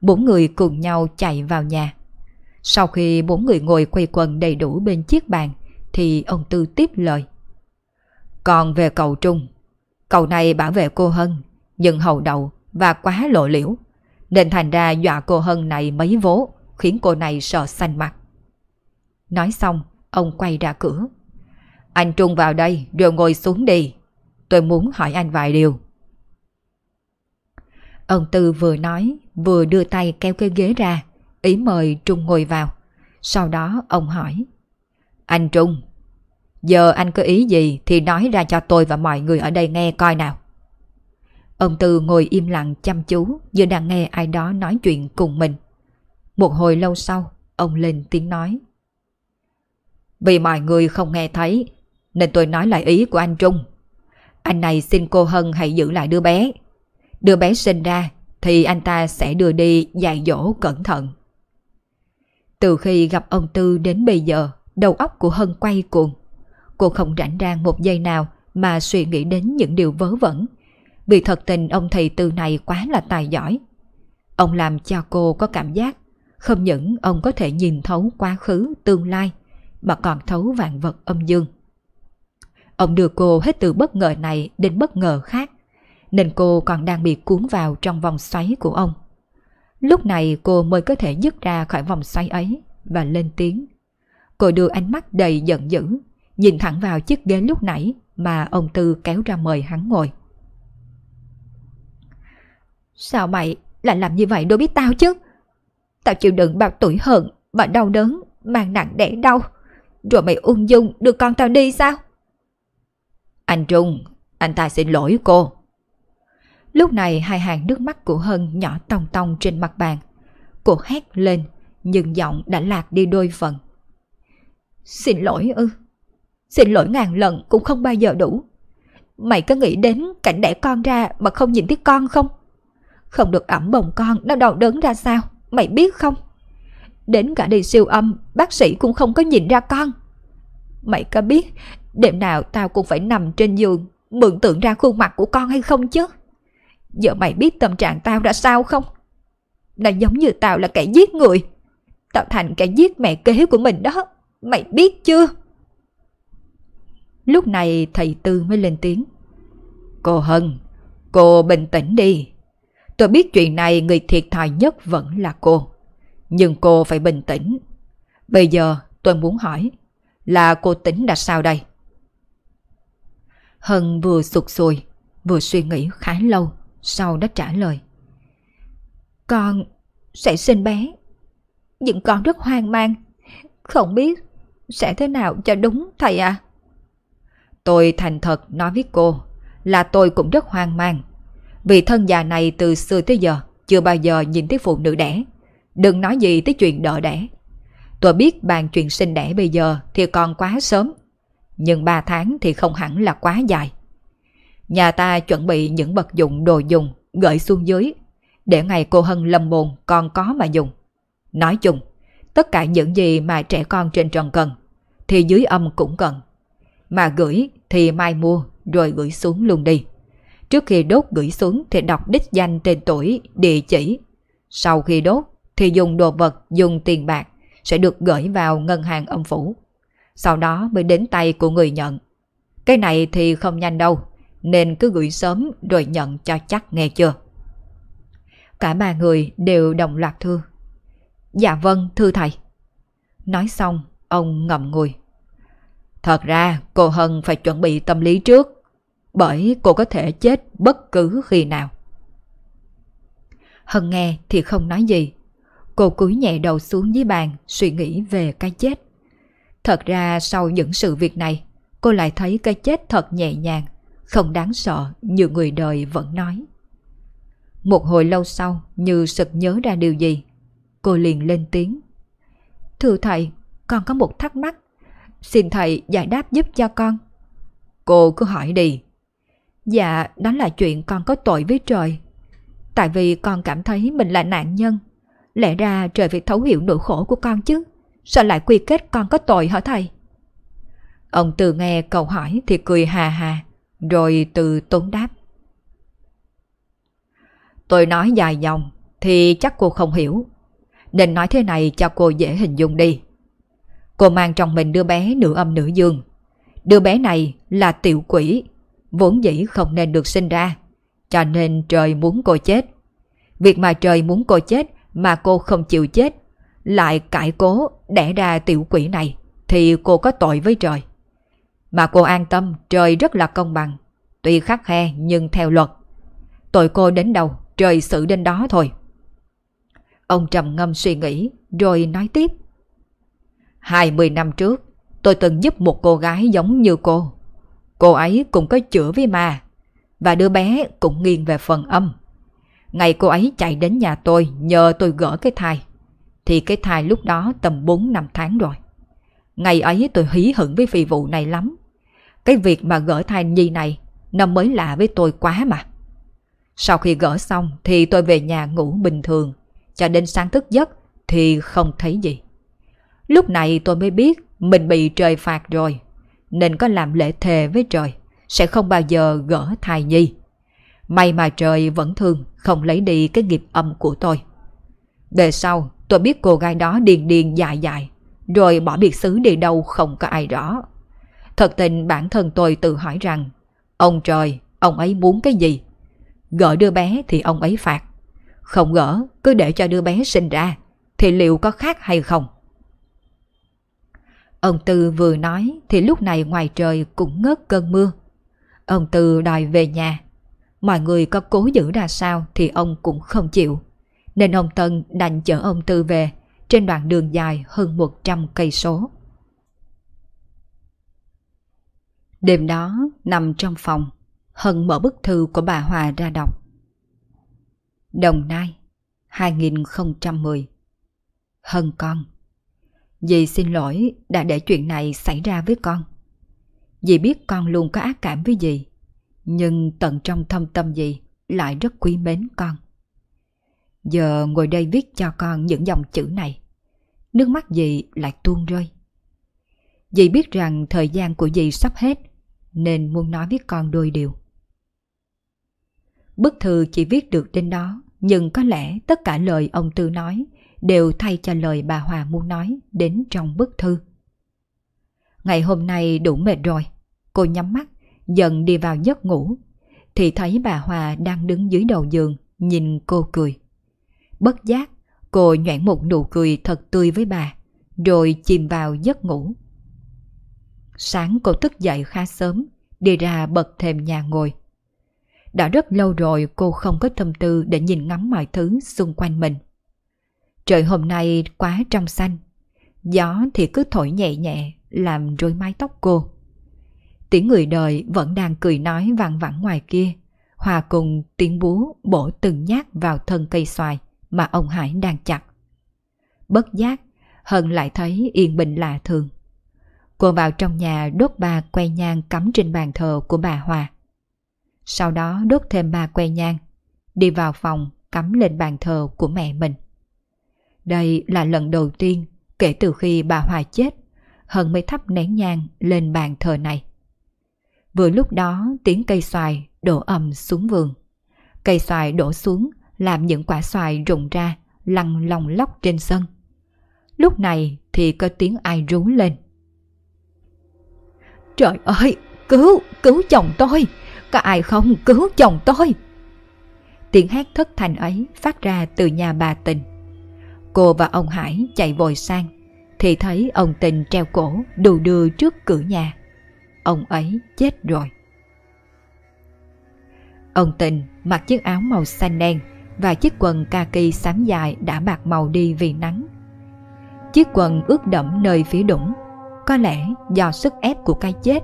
Bốn người cùng nhau chạy vào nhà. Sau khi bốn người ngồi quay quần đầy đủ bên chiếc bàn, thì ông Tư tiếp lời. Còn về cầu Trung, cầu này bảo vệ cô Hân, nhưng hầu đầu và quá lộ liễu. Nên thành ra dọa cô Hân này mấy vố, khiến cô này sợ xanh mặt. Nói xong, ông quay ra cửa. Anh Trung vào đây rồi ngồi xuống đi. Tôi muốn hỏi anh vài điều. Ông Tư vừa nói, vừa đưa tay kéo cái ghế ra, ý mời Trung ngồi vào. Sau đó ông hỏi. Anh Trung, giờ anh có ý gì thì nói ra cho tôi và mọi người ở đây nghe coi nào. Ông Tư ngồi im lặng chăm chú như đang nghe ai đó nói chuyện cùng mình. Một hồi lâu sau, ông lên tiếng nói. Vì mọi người không nghe thấy Nên tôi nói lại ý của anh Trung. Anh này xin cô Hân hãy giữ lại đứa bé. Đứa bé sinh ra Thì anh ta sẽ đưa đi dạy dỗ cẩn thận. Từ khi gặp ông Tư đến bây giờ Đầu óc của Hân quay cuồng. Cô không rảnh rang một giây nào Mà suy nghĩ đến những điều vớ vẩn. Vì thật tình ông thầy Tư này quá là tài giỏi. Ông làm cho cô có cảm giác Không những ông có thể nhìn thấu quá khứ, tương lai mà còn thấu vạn vật âm dương. Ông đưa cô hết từ bất ngờ này đến bất ngờ khác, nên cô còn đang bị cuốn vào trong vòng xoáy của ông. Lúc này cô mới có thể dứt ra khỏi vòng xoáy ấy và lên tiếng. Cô đưa ánh mắt đầy giận dữ, nhìn thẳng vào chiếc ghế lúc nãy mà ông Tư kéo ra mời hắn ngồi. Sao mày lại làm như vậy đối biết tao chứ? Tao chịu đựng bao tuổi hận và đau đớn, mang nặng đẻ đau rồi mày ung dung đưa con tao đi sao? Anh Trung, anh ta xin lỗi cô. Lúc này hai hàng nước mắt của Hân nhỏ tòng tòng trên mặt bàn. Cô hét lên, nhưng giọng đã lạc đi đôi phần. Xin lỗi ư? Xin lỗi ngàn lần cũng không bao giờ đủ. Mày có nghĩ đến cảnh đẻ con ra mà không nhìn thấy con không? Không được ẩm bồng con nó đau đớn ra sao? Mày biết không? Đến cả đi siêu âm, bác sĩ cũng không có nhìn ra con. Mày có biết, đêm nào tao cũng phải nằm trên giường, mượn tượng ra khuôn mặt của con hay không chứ? Giờ mày biết tâm trạng tao ra sao không? Là giống như tao là kẻ giết người. Tao thành kẻ giết mẹ kế của mình đó. Mày biết chưa? Lúc này thầy Tư mới lên tiếng. Cô Hân, cô bình tĩnh đi. Tôi biết chuyện này người thiệt thòi nhất vẫn là cô. Nhưng cô phải bình tĩnh. Bây giờ tôi muốn hỏi là cô tính đặt sao đây? Hân vừa sụt sùi, vừa suy nghĩ khá lâu, sau đó trả lời. Con sẽ sinh bé, nhưng con rất hoang mang, không biết sẽ thế nào cho đúng thầy à? Tôi thành thật nói với cô là tôi cũng rất hoang mang. Vì thân già này từ xưa tới giờ chưa bao giờ nhìn thấy phụ nữ đẻ. Đừng nói gì tới chuyện đỡ đẻ. Tôi biết bàn chuyện sinh đẻ bây giờ thì còn quá sớm. Nhưng 3 tháng thì không hẳn là quá dài. Nhà ta chuẩn bị những vật dụng đồ dùng gửi xuống dưới để ngày cô Hân lâm bồn còn có mà dùng. Nói chung, tất cả những gì mà trẻ con trên trần cần thì dưới âm cũng cần. Mà gửi thì mai mua rồi gửi xuống luôn đi. Trước khi đốt gửi xuống thì đọc đích danh tên tuổi, địa chỉ. Sau khi đốt thì dùng đồ vật, dùng tiền bạc sẽ được gửi vào ngân hàng âm phủ. Sau đó mới đến tay của người nhận. Cái này thì không nhanh đâu, nên cứ gửi sớm rồi nhận cho chắc nghe chưa. Cả ba người đều đồng loạt thưa. Dạ vâng, thưa thầy. Nói xong, ông ngậm ngùi. Thật ra cô Hân phải chuẩn bị tâm lý trước, bởi cô có thể chết bất cứ khi nào. Hân nghe thì không nói gì. Cô cúi nhẹ đầu xuống dưới bàn suy nghĩ về cái chết. Thật ra sau những sự việc này, cô lại thấy cái chết thật nhẹ nhàng, không đáng sợ như người đời vẫn nói. Một hồi lâu sau, như sực nhớ ra điều gì, cô liền lên tiếng. Thưa thầy, con có một thắc mắc. Xin thầy giải đáp giúp cho con. Cô cứ hỏi đi. Dạ, đó là chuyện con có tội với trời. Tại vì con cảm thấy mình là nạn nhân. Lẽ ra trời phải thấu hiểu nỗi khổ của con chứ. Sao lại quy kết con có tội hả thầy? Ông từ nghe câu hỏi thì cười hà hà, rồi từ tốn đáp. Tôi nói dài dòng thì chắc cô không hiểu. Nên nói thế này cho cô dễ hình dung đi. Cô mang trong mình đứa bé nửa âm nửa dương. Đứa bé này là tiểu quỷ, vốn dĩ không nên được sinh ra, cho nên trời muốn cô chết. Việc mà trời muốn cô chết mà cô không chịu chết, lại cãi cố đẻ ra tiểu quỷ này, thì cô có tội với trời. Mà cô an tâm, trời rất là công bằng, tuy khắc khe nhưng theo luật. Tội cô đến đâu, trời xử đến đó thôi. Ông trầm ngâm suy nghĩ, rồi nói tiếp. 20 năm trước, tôi từng giúp một cô gái giống như cô. Cô ấy cũng có chữa với ma, và đứa bé cũng nghiêng về phần âm. Ngày cô ấy chạy đến nhà tôi nhờ tôi gỡ cái thai, thì cái thai lúc đó tầm 4 năm tháng rồi. Ngày ấy tôi hí hửng với phi vụ này lắm. Cái việc mà gỡ thai nhi này, nó mới lạ với tôi quá mà. Sau khi gỡ xong thì tôi về nhà ngủ bình thường, cho đến sáng thức giấc thì không thấy gì. Lúc này tôi mới biết mình bị trời phạt rồi, nên có làm lễ thề với trời, sẽ không bao giờ gỡ thai nhi. May mà trời vẫn thương, không lấy đi cái nghiệp âm của tôi. Về sau, tôi biết cô gái đó điền điền dài dài, rồi bỏ biệt xứ đi đâu không có ai rõ. Thật tình bản thân tôi tự hỏi rằng, ông trời, ông ấy muốn cái gì? Gỡ đứa bé thì ông ấy phạt. Không gỡ, cứ để cho đứa bé sinh ra, thì liệu có khác hay không? Ông Tư vừa nói thì lúc này ngoài trời cũng ngớt cơn mưa. Ông Tư đòi về nhà. Mọi người có cố giữ ra sao thì ông cũng không chịu. Nên ông Tân đành chở ông Tư về trên đoạn đường dài hơn 100 cây số. Đêm đó, nằm trong phòng, Hân mở bức thư của bà Hòa ra đọc. Đồng Nai, 2010 Hân con Dì xin lỗi đã để chuyện này xảy ra với con. Dì biết con luôn có ác cảm với dì, nhưng tận trong thâm tâm gì lại rất quý mến con. Giờ ngồi đây viết cho con những dòng chữ này. Nước mắt dì lại tuôn rơi. Dì biết rằng thời gian của dì sắp hết, nên muốn nói với con đôi điều. Bức thư chỉ viết được đến đó, nhưng có lẽ tất cả lời ông Tư nói đều thay cho lời bà Hòa muốn nói đến trong bức thư. Ngày hôm nay đủ mệt rồi, cô nhắm mắt, dần đi vào giấc ngủ, thì thấy bà Hòa đang đứng dưới đầu giường, nhìn cô cười. Bất giác, cô nhoảng một nụ cười thật tươi với bà, rồi chìm vào giấc ngủ. Sáng cô thức dậy khá sớm, đi ra bật thềm nhà ngồi. Đã rất lâu rồi cô không có tâm tư để nhìn ngắm mọi thứ xung quanh mình. Trời hôm nay quá trong xanh, gió thì cứ thổi nhẹ nhẹ làm rối mái tóc cô. Tiếng người đời vẫn đang cười nói vang vẳng ngoài kia, hòa cùng tiếng búa bổ từng nhát vào thân cây xoài mà ông Hải đang chặt. Bất giác, Hân lại thấy yên bình lạ thường. Cô vào trong nhà đốt ba que nhang cắm trên bàn thờ của bà Hòa. Sau đó đốt thêm ba que nhang, đi vào phòng cắm lên bàn thờ của mẹ mình. Đây là lần đầu tiên kể từ khi bà Hòa chết, Hân mới thắp nén nhang lên bàn thờ này. Vừa lúc đó tiếng cây xoài đổ ầm xuống vườn. Cây xoài đổ xuống làm những quả xoài rụng ra lăn lòng lóc trên sân. Lúc này thì có tiếng ai rú lên. Trời ơi, cứu, cứu chồng tôi, có ai không cứu chồng tôi. Tiếng hét thất thành ấy phát ra từ nhà bà Tình. Cô và ông Hải chạy vội sang, thì thấy ông Tình treo cổ đù đưa trước cửa nhà. Ông ấy chết rồi. Ông Tình mặc chiếc áo màu xanh đen và chiếc quần kaki xám dài đã bạc màu đi vì nắng. Chiếc quần ướt đẫm nơi phía đũng, có lẽ do sức ép của cái chết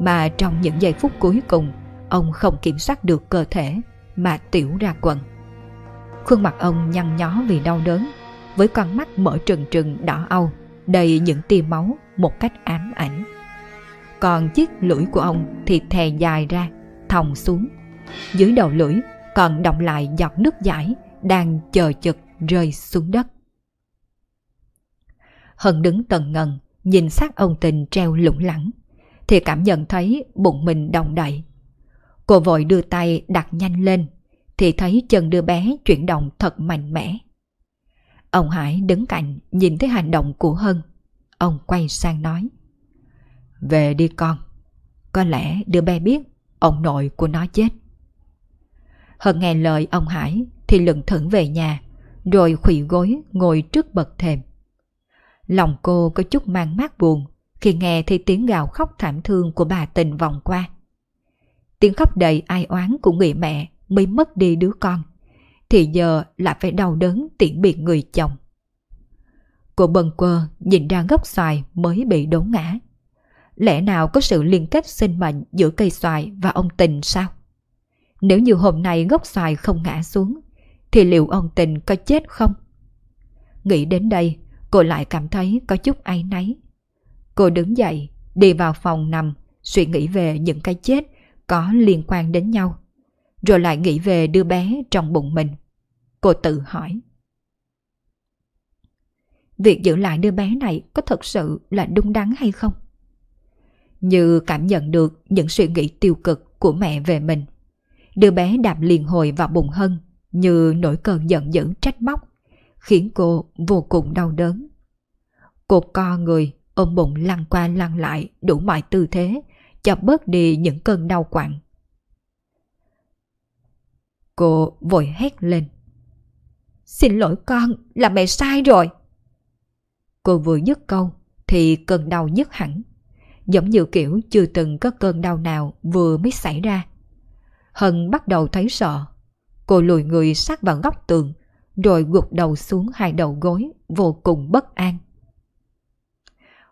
mà trong những giây phút cuối cùng ông không kiểm soát được cơ thể mà tiểu ra quần. Khuôn mặt ông nhăn nhó vì đau đớn, với con mắt mở trừng trừng đỏ âu, đầy những tia máu một cách ám ảnh. Còn chiếc lưỡi của ông thì thè dài ra, thòng xuống. Dưới đầu lưỡi còn động lại giọt nước giải đang chờ chực rơi xuống đất. Hân đứng tần ngần, nhìn xác ông tình treo lủng lẳng, thì cảm nhận thấy bụng mình đồng đậy. Cô vội đưa tay đặt nhanh lên, thì thấy chân đứa bé chuyển động thật mạnh mẽ. Ông Hải đứng cạnh nhìn thấy hành động của Hân. Ông quay sang nói. Về đi con. Có lẽ đứa bé biết ông nội của nó chết. Hận nghe lời ông Hải thì lững thững về nhà, rồi khủy gối ngồi trước bậc thềm. Lòng cô có chút mang mát buồn khi nghe thấy tiếng gào khóc thảm thương của bà tình vòng qua. Tiếng khóc đầy ai oán của người mẹ mới mất đi đứa con, thì giờ lại phải đau đớn tiễn biệt người chồng. Cô bần quơ nhìn ra gốc xoài mới bị đổ ngã. Lẽ nào có sự liên kết sinh mệnh giữa cây xoài và ông tình sao? Nếu như hôm nay gốc xoài không ngã xuống, thì liệu ông tình có chết không? Nghĩ đến đây, cô lại cảm thấy có chút áy náy. Cô đứng dậy, đi vào phòng nằm, suy nghĩ về những cái chết có liên quan đến nhau. Rồi lại nghĩ về đứa bé trong bụng mình. Cô tự hỏi. Việc giữ lại đứa bé này có thật sự là đúng đắn hay không? Như cảm nhận được những suy nghĩ tiêu cực của mẹ về mình. Đứa bé đạp liền hồi vào bụng Hân như nỗi cơn giận dữ trách móc, khiến cô vô cùng đau đớn. Cô co người, ôm bụng lăn qua lăn lại đủ mọi tư thế, cho bớt đi những cơn đau quặn. Cô vội hét lên. Xin lỗi con, là mẹ sai rồi. Cô vừa dứt câu thì cơn đau nhức hẳn. Giống như kiểu chưa từng có cơn đau nào vừa mới xảy ra. Hân bắt đầu thấy sợ. Cô lùi người sát vào góc tường, rồi gục đầu xuống hai đầu gối, vô cùng bất an.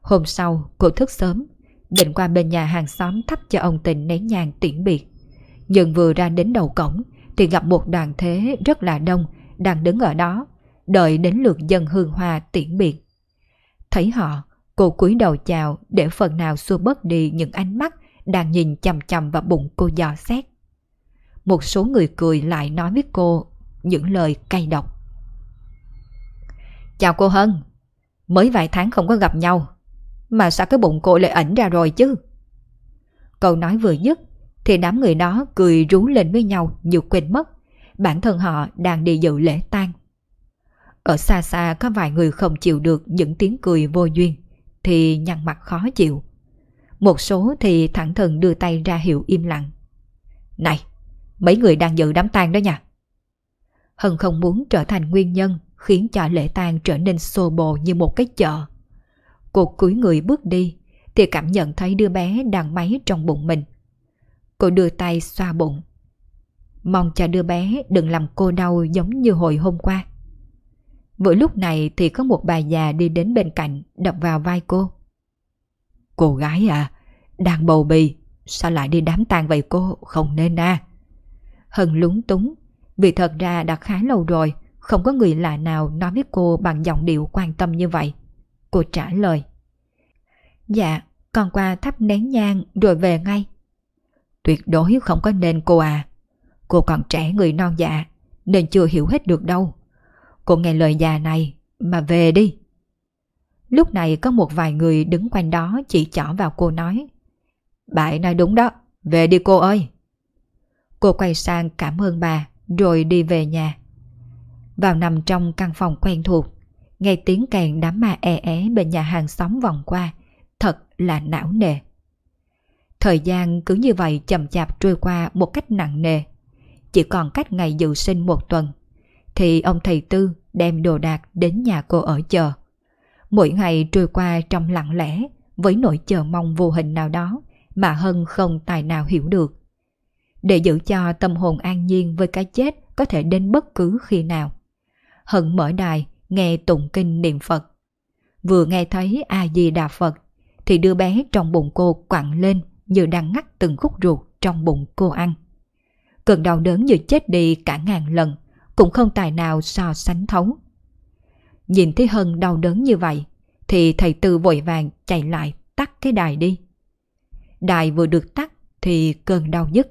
Hôm sau, cô thức sớm, định qua bên nhà hàng xóm thắp cho ông tình nén nhang tiễn biệt. Nhưng vừa ra đến đầu cổng thì gặp một đoàn thế rất là đông đang đứng ở đó, đợi đến lượt dân hương hoa tiễn biệt. Thấy họ, cô cúi đầu chào để phần nào xua bớt đi những ánh mắt đang nhìn chầm chầm vào bụng cô dò xét. Một số người cười lại nói với cô những lời cay độc. Chào cô Hân, mới vài tháng không có gặp nhau, mà sao cái bụng cô lại ẩn ra rồi chứ? Câu nói vừa dứt thì đám người đó cười rú lên với nhau như quên mất. Bản thân họ đang đi dự lễ tang. Ở xa xa có vài người không chịu được những tiếng cười vô duyên thì nhăn mặt khó chịu. Một số thì thẳng thừng đưa tay ra hiệu im lặng. Này, mấy người đang dự đám tang đó nha. Hân không muốn trở thành nguyên nhân khiến cho lễ tang trở nên xô bồ như một cái chợ. Cô cúi người bước đi thì cảm nhận thấy đứa bé đang máy trong bụng mình. Cô đưa tay xoa bụng. Mong cho đứa bé đừng làm cô đau giống như hồi hôm qua. Vừa lúc này thì có một bà già đi đến bên cạnh đập vào vai cô. Cô gái à, đang bầu bì, sao lại đi đám tang vậy cô, không nên à. Hân lúng túng, vì thật ra đã khá lâu rồi, không có người lạ nào nói với cô bằng giọng điệu quan tâm như vậy. Cô trả lời. Dạ, con qua thắp nén nhang rồi về ngay. Tuyệt đối không có nên cô à. Cô còn trẻ người non dạ, nên chưa hiểu hết được đâu. Cô nghe lời già này, mà về đi. Lúc này có một vài người đứng quanh đó chỉ chỏ vào cô nói. Bà ấy nói đúng đó, về đi cô ơi. Cô quay sang cảm ơn bà, rồi đi về nhà. Vào nằm trong căn phòng quen thuộc, nghe tiếng kèn đám ma e é bên nhà hàng xóm vòng qua, thật là não nề. Thời gian cứ như vậy chậm chạp trôi qua một cách nặng nề. Chỉ còn cách ngày dự sinh một tuần, thì ông thầy Tư đem đồ đạc đến nhà cô ở chờ. Mỗi ngày trôi qua trong lặng lẽ, với nỗi chờ mong vô hình nào đó mà Hân không tài nào hiểu được. Để giữ cho tâm hồn an nhiên với cái chết có thể đến bất cứ khi nào. Hân mở đài, nghe tụng kinh niệm Phật. Vừa nghe thấy A-di-đà Phật, thì đứa bé trong bụng cô quặn lên như đang ngắt từng khúc ruột trong bụng cô ăn. Cơn đau đớn như chết đi cả ngàn lần, cũng không tài nào so sánh thấu. Nhìn thấy Hân đau đớn như vậy, thì thầy Tư vội vàng chạy lại tắt cái đài đi. Đài vừa được tắt thì cơn đau dứt.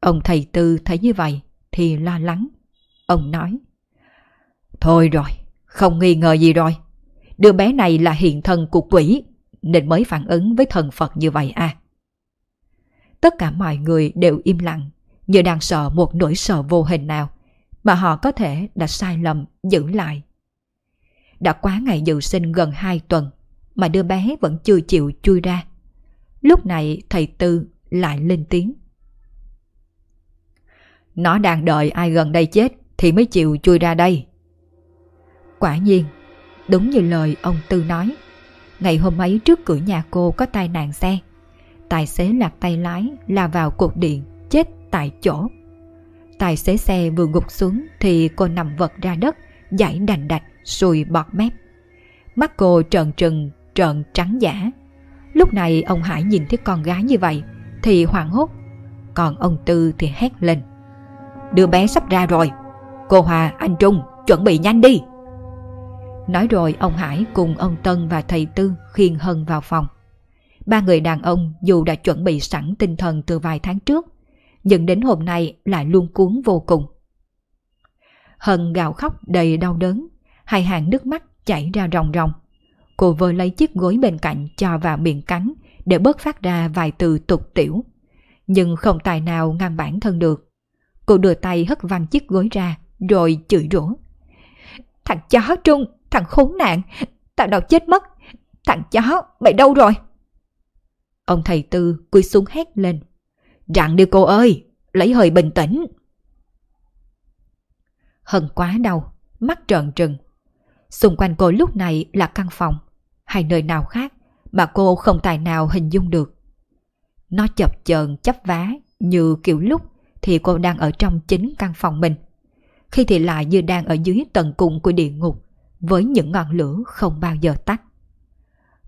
Ông thầy Tư thấy như vậy thì lo lắng. Ông nói Thôi rồi, không nghi ngờ gì rồi. Đứa bé này là hiện thân của quỷ nên mới phản ứng với thần Phật như vậy à. Tất cả mọi người đều im lặng như đang sợ một nỗi sợ vô hình nào mà họ có thể đã sai lầm giữ lại. Đã quá ngày dự sinh gần 2 tuần mà đứa bé vẫn chưa chịu chui ra. Lúc này thầy Tư lại lên tiếng. Nó đang đợi ai gần đây chết thì mới chịu chui ra đây. Quả nhiên, đúng như lời ông Tư nói. Ngày hôm ấy trước cửa nhà cô có tai nạn xe. Tài xế lạc tay lái là vào cột điện, chết tại chỗ. Tài xế xe vừa gục xuống thì cô nằm vật ra đất, giải đành đạch, sùi bọt mép. Mắt cô trợn trừng, trợn trắng giả. Lúc này ông Hải nhìn thấy con gái như vậy thì hoảng hốt. Còn ông Tư thì hét lên. Đứa bé sắp ra rồi. Cô Hòa, anh Trung, chuẩn bị nhanh đi. Nói rồi ông Hải cùng ông Tân và thầy Tư khiêng Hân vào phòng. Ba người đàn ông dù đã chuẩn bị sẵn tinh thần từ vài tháng trước, dẫn đến hôm nay lại luôn cuốn vô cùng. Hân gào khóc đầy đau đớn, hai hàng nước mắt chảy ra ròng ròng. Cô vơ lấy chiếc gối bên cạnh cho vào miệng cắn để bớt phát ra vài từ tục tiểu. Nhưng không tài nào ngăn bản thân được. Cô đưa tay hất văng chiếc gối ra rồi chửi rủa. Thằng chó Trung, thằng khốn nạn, tao đâu chết mất. Thằng chó, mày đâu rồi? Ông thầy Tư cúi xuống hét lên. Rạng đi cô ơi, lấy hơi bình tĩnh. Hân quá đau, mắt trợn trừng. Xung quanh cô lúc này là căn phòng, hay nơi nào khác mà cô không tài nào hình dung được. Nó chập chờn chấp vá như kiểu lúc thì cô đang ở trong chính căn phòng mình. Khi thì lại như đang ở dưới tầng cùng của địa ngục với những ngọn lửa không bao giờ tắt.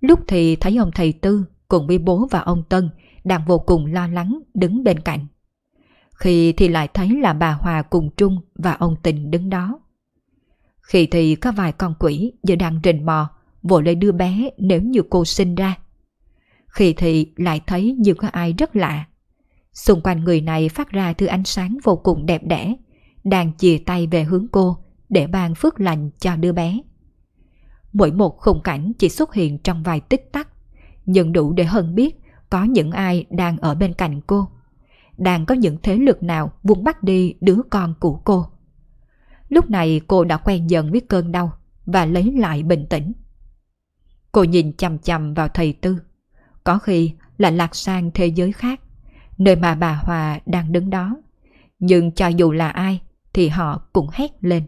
Lúc thì thấy ông thầy Tư cùng với bố và ông Tân đang vô cùng lo lắng đứng bên cạnh. Khi thì lại thấy là bà Hòa cùng Trung và ông Tình đứng đó. Khi thì có vài con quỷ giờ đang rình mò, vội lấy đưa bé nếu như cô sinh ra. Khi thì lại thấy như có ai rất lạ. Xung quanh người này phát ra thứ ánh sáng vô cùng đẹp đẽ, đang chìa tay về hướng cô để ban phước lành cho đứa bé. Mỗi một khung cảnh chỉ xuất hiện trong vài tích tắc, nhưng đủ để Hân biết có những ai đang ở bên cạnh cô. Đang có những thế lực nào vuông bắt đi đứa con của cô. Lúc này cô đã quen dần với cơn đau và lấy lại bình tĩnh. Cô nhìn chằm chằm vào thầy Tư. Có khi là lạc sang thế giới khác, nơi mà bà Hòa đang đứng đó. Nhưng cho dù là ai thì họ cũng hét lên.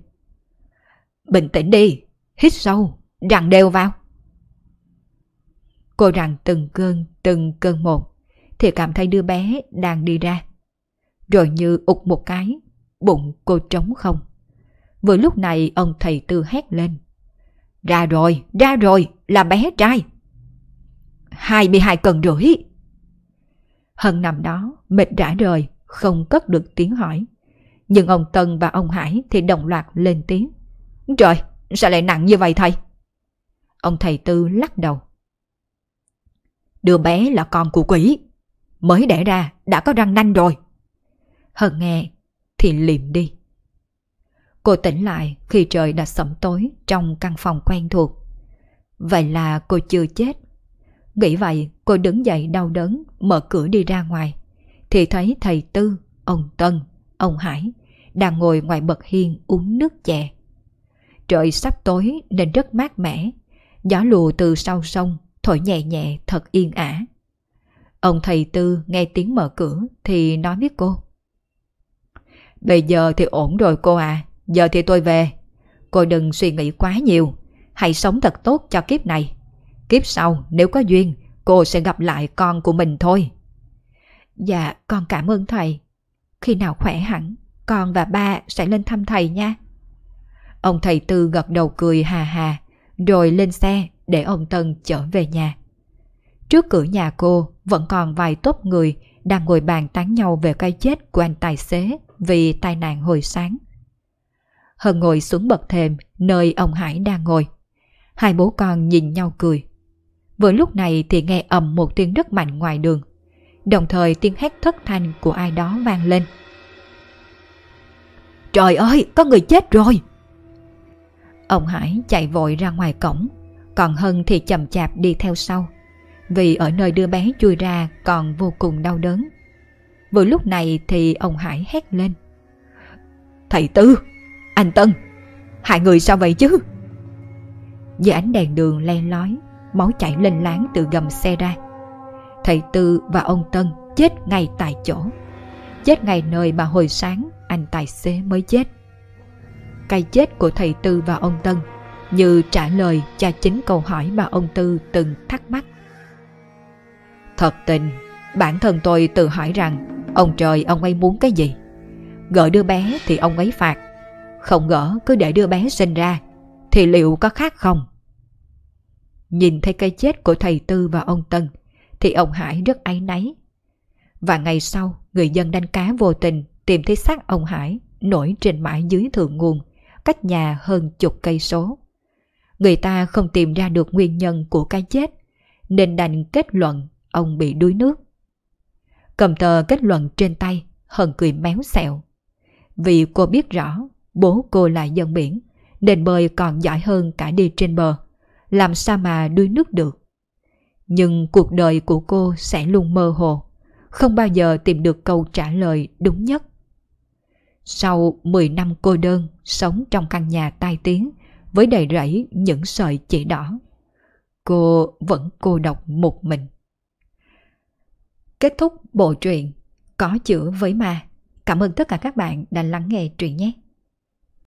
Bình tĩnh đi, hít sâu, rằng đều vào. Cô rằng từng cơn, từng cơn một, thì cảm thấy đứa bé đang đi ra. Rồi như ụt một cái, bụng cô trống không. Vừa lúc này ông thầy tư hét lên. Ra rồi, ra rồi, là bé trai. Hai bị hai cần rưỡi. Hân nằm đó, mệt rã rời, không cất được tiếng hỏi. Nhưng ông Tân và ông Hải thì đồng loạt lên tiếng. Trời, sao lại nặng như vậy thầy? Ông thầy Tư lắc đầu. Đứa bé là con của quỷ. Mới đẻ ra đã có răng nanh rồi. Hân nghe thì liệm đi. Cô tỉnh lại khi trời đã sẩm tối trong căn phòng quen thuộc. Vậy là cô chưa chết. Nghĩ vậy cô đứng dậy đau đớn mở cửa đi ra ngoài. Thì thấy thầy Tư, ông Tân, ông Hải đang ngồi ngoài bậc hiên uống nước chè. Trời sắp tối nên rất mát mẻ, gió lùa từ sau sông thổi nhẹ nhẹ thật yên ả. Ông thầy Tư nghe tiếng mở cửa thì nói với cô. Bây giờ thì ổn rồi cô à, giờ thì tôi về. Cô đừng suy nghĩ quá nhiều, hãy sống thật tốt cho kiếp này. Kiếp sau nếu có duyên, cô sẽ gặp lại con của mình thôi. Dạ, con cảm ơn thầy. Khi nào khỏe hẳn, con và ba sẽ lên thăm thầy nha. Ông thầy Tư gật đầu cười hà hà, rồi lên xe để ông Tân trở về nhà. Trước cửa nhà cô vẫn còn vài tốt người đang ngồi bàn tán nhau về cái chết của anh tài xế vì tai nạn hồi sáng. Hân ngồi xuống bậc thềm nơi ông Hải đang ngồi. Hai bố con nhìn nhau cười. Vừa lúc này thì nghe ầm một tiếng rất mạnh ngoài đường. Đồng thời tiếng hét thất thanh của ai đó vang lên. Trời ơi, có người chết rồi! Ông Hải chạy vội ra ngoài cổng, còn Hân thì chậm chạp đi theo sau. Vì ở nơi đưa bé chui ra còn vô cùng đau đớn. Vừa lúc này thì ông Hải hét lên. Thầy Tư! Anh Tân! Hai người sao vậy chứ? Dưới ánh đèn đường len lói, máu chảy lên láng từ gầm xe ra. Thầy Tư và ông Tân chết ngay tại chỗ. Chết ngay nơi mà hồi sáng anh tài xế mới chết. Cái chết của thầy Tư và ông Tân như trả lời cho chính câu hỏi mà ông Tư từng thắc mắc. Thật tình, bản thân tôi tự hỏi rằng ông trời ông ấy muốn cái gì? Gỡ đứa bé thì ông ấy phạt, không gỡ cứ để đứa bé sinh ra thì liệu có khác không? Nhìn thấy cái chết của thầy Tư và ông Tân thì ông Hải rất áy náy. Và ngày sau, người dân đánh cá vô tình tìm thấy xác ông Hải nổi trên mãi dưới thượng nguồn, cách nhà hơn chục cây số. Người ta không tìm ra được nguyên nhân của cái chết, nên đành kết luận ông bị đuối nước. Cầm tờ kết luận trên tay, Hân cười méo xẹo. Vì cô biết rõ bố cô là dân biển, nên bơi còn giỏi hơn cả đi trên bờ. Làm sao mà đuối nước được? Nhưng cuộc đời của cô sẽ luôn mơ hồ, không bao giờ tìm được câu trả lời đúng nhất. Sau 10 năm cô đơn, sống trong căn nhà tai tiếng, với đầy rẫy những sợi chỉ đỏ, cô vẫn cô độc một mình. Kết thúc bộ truyện Có chữa với ma. Cảm ơn tất cả các bạn đã lắng nghe truyện nhé.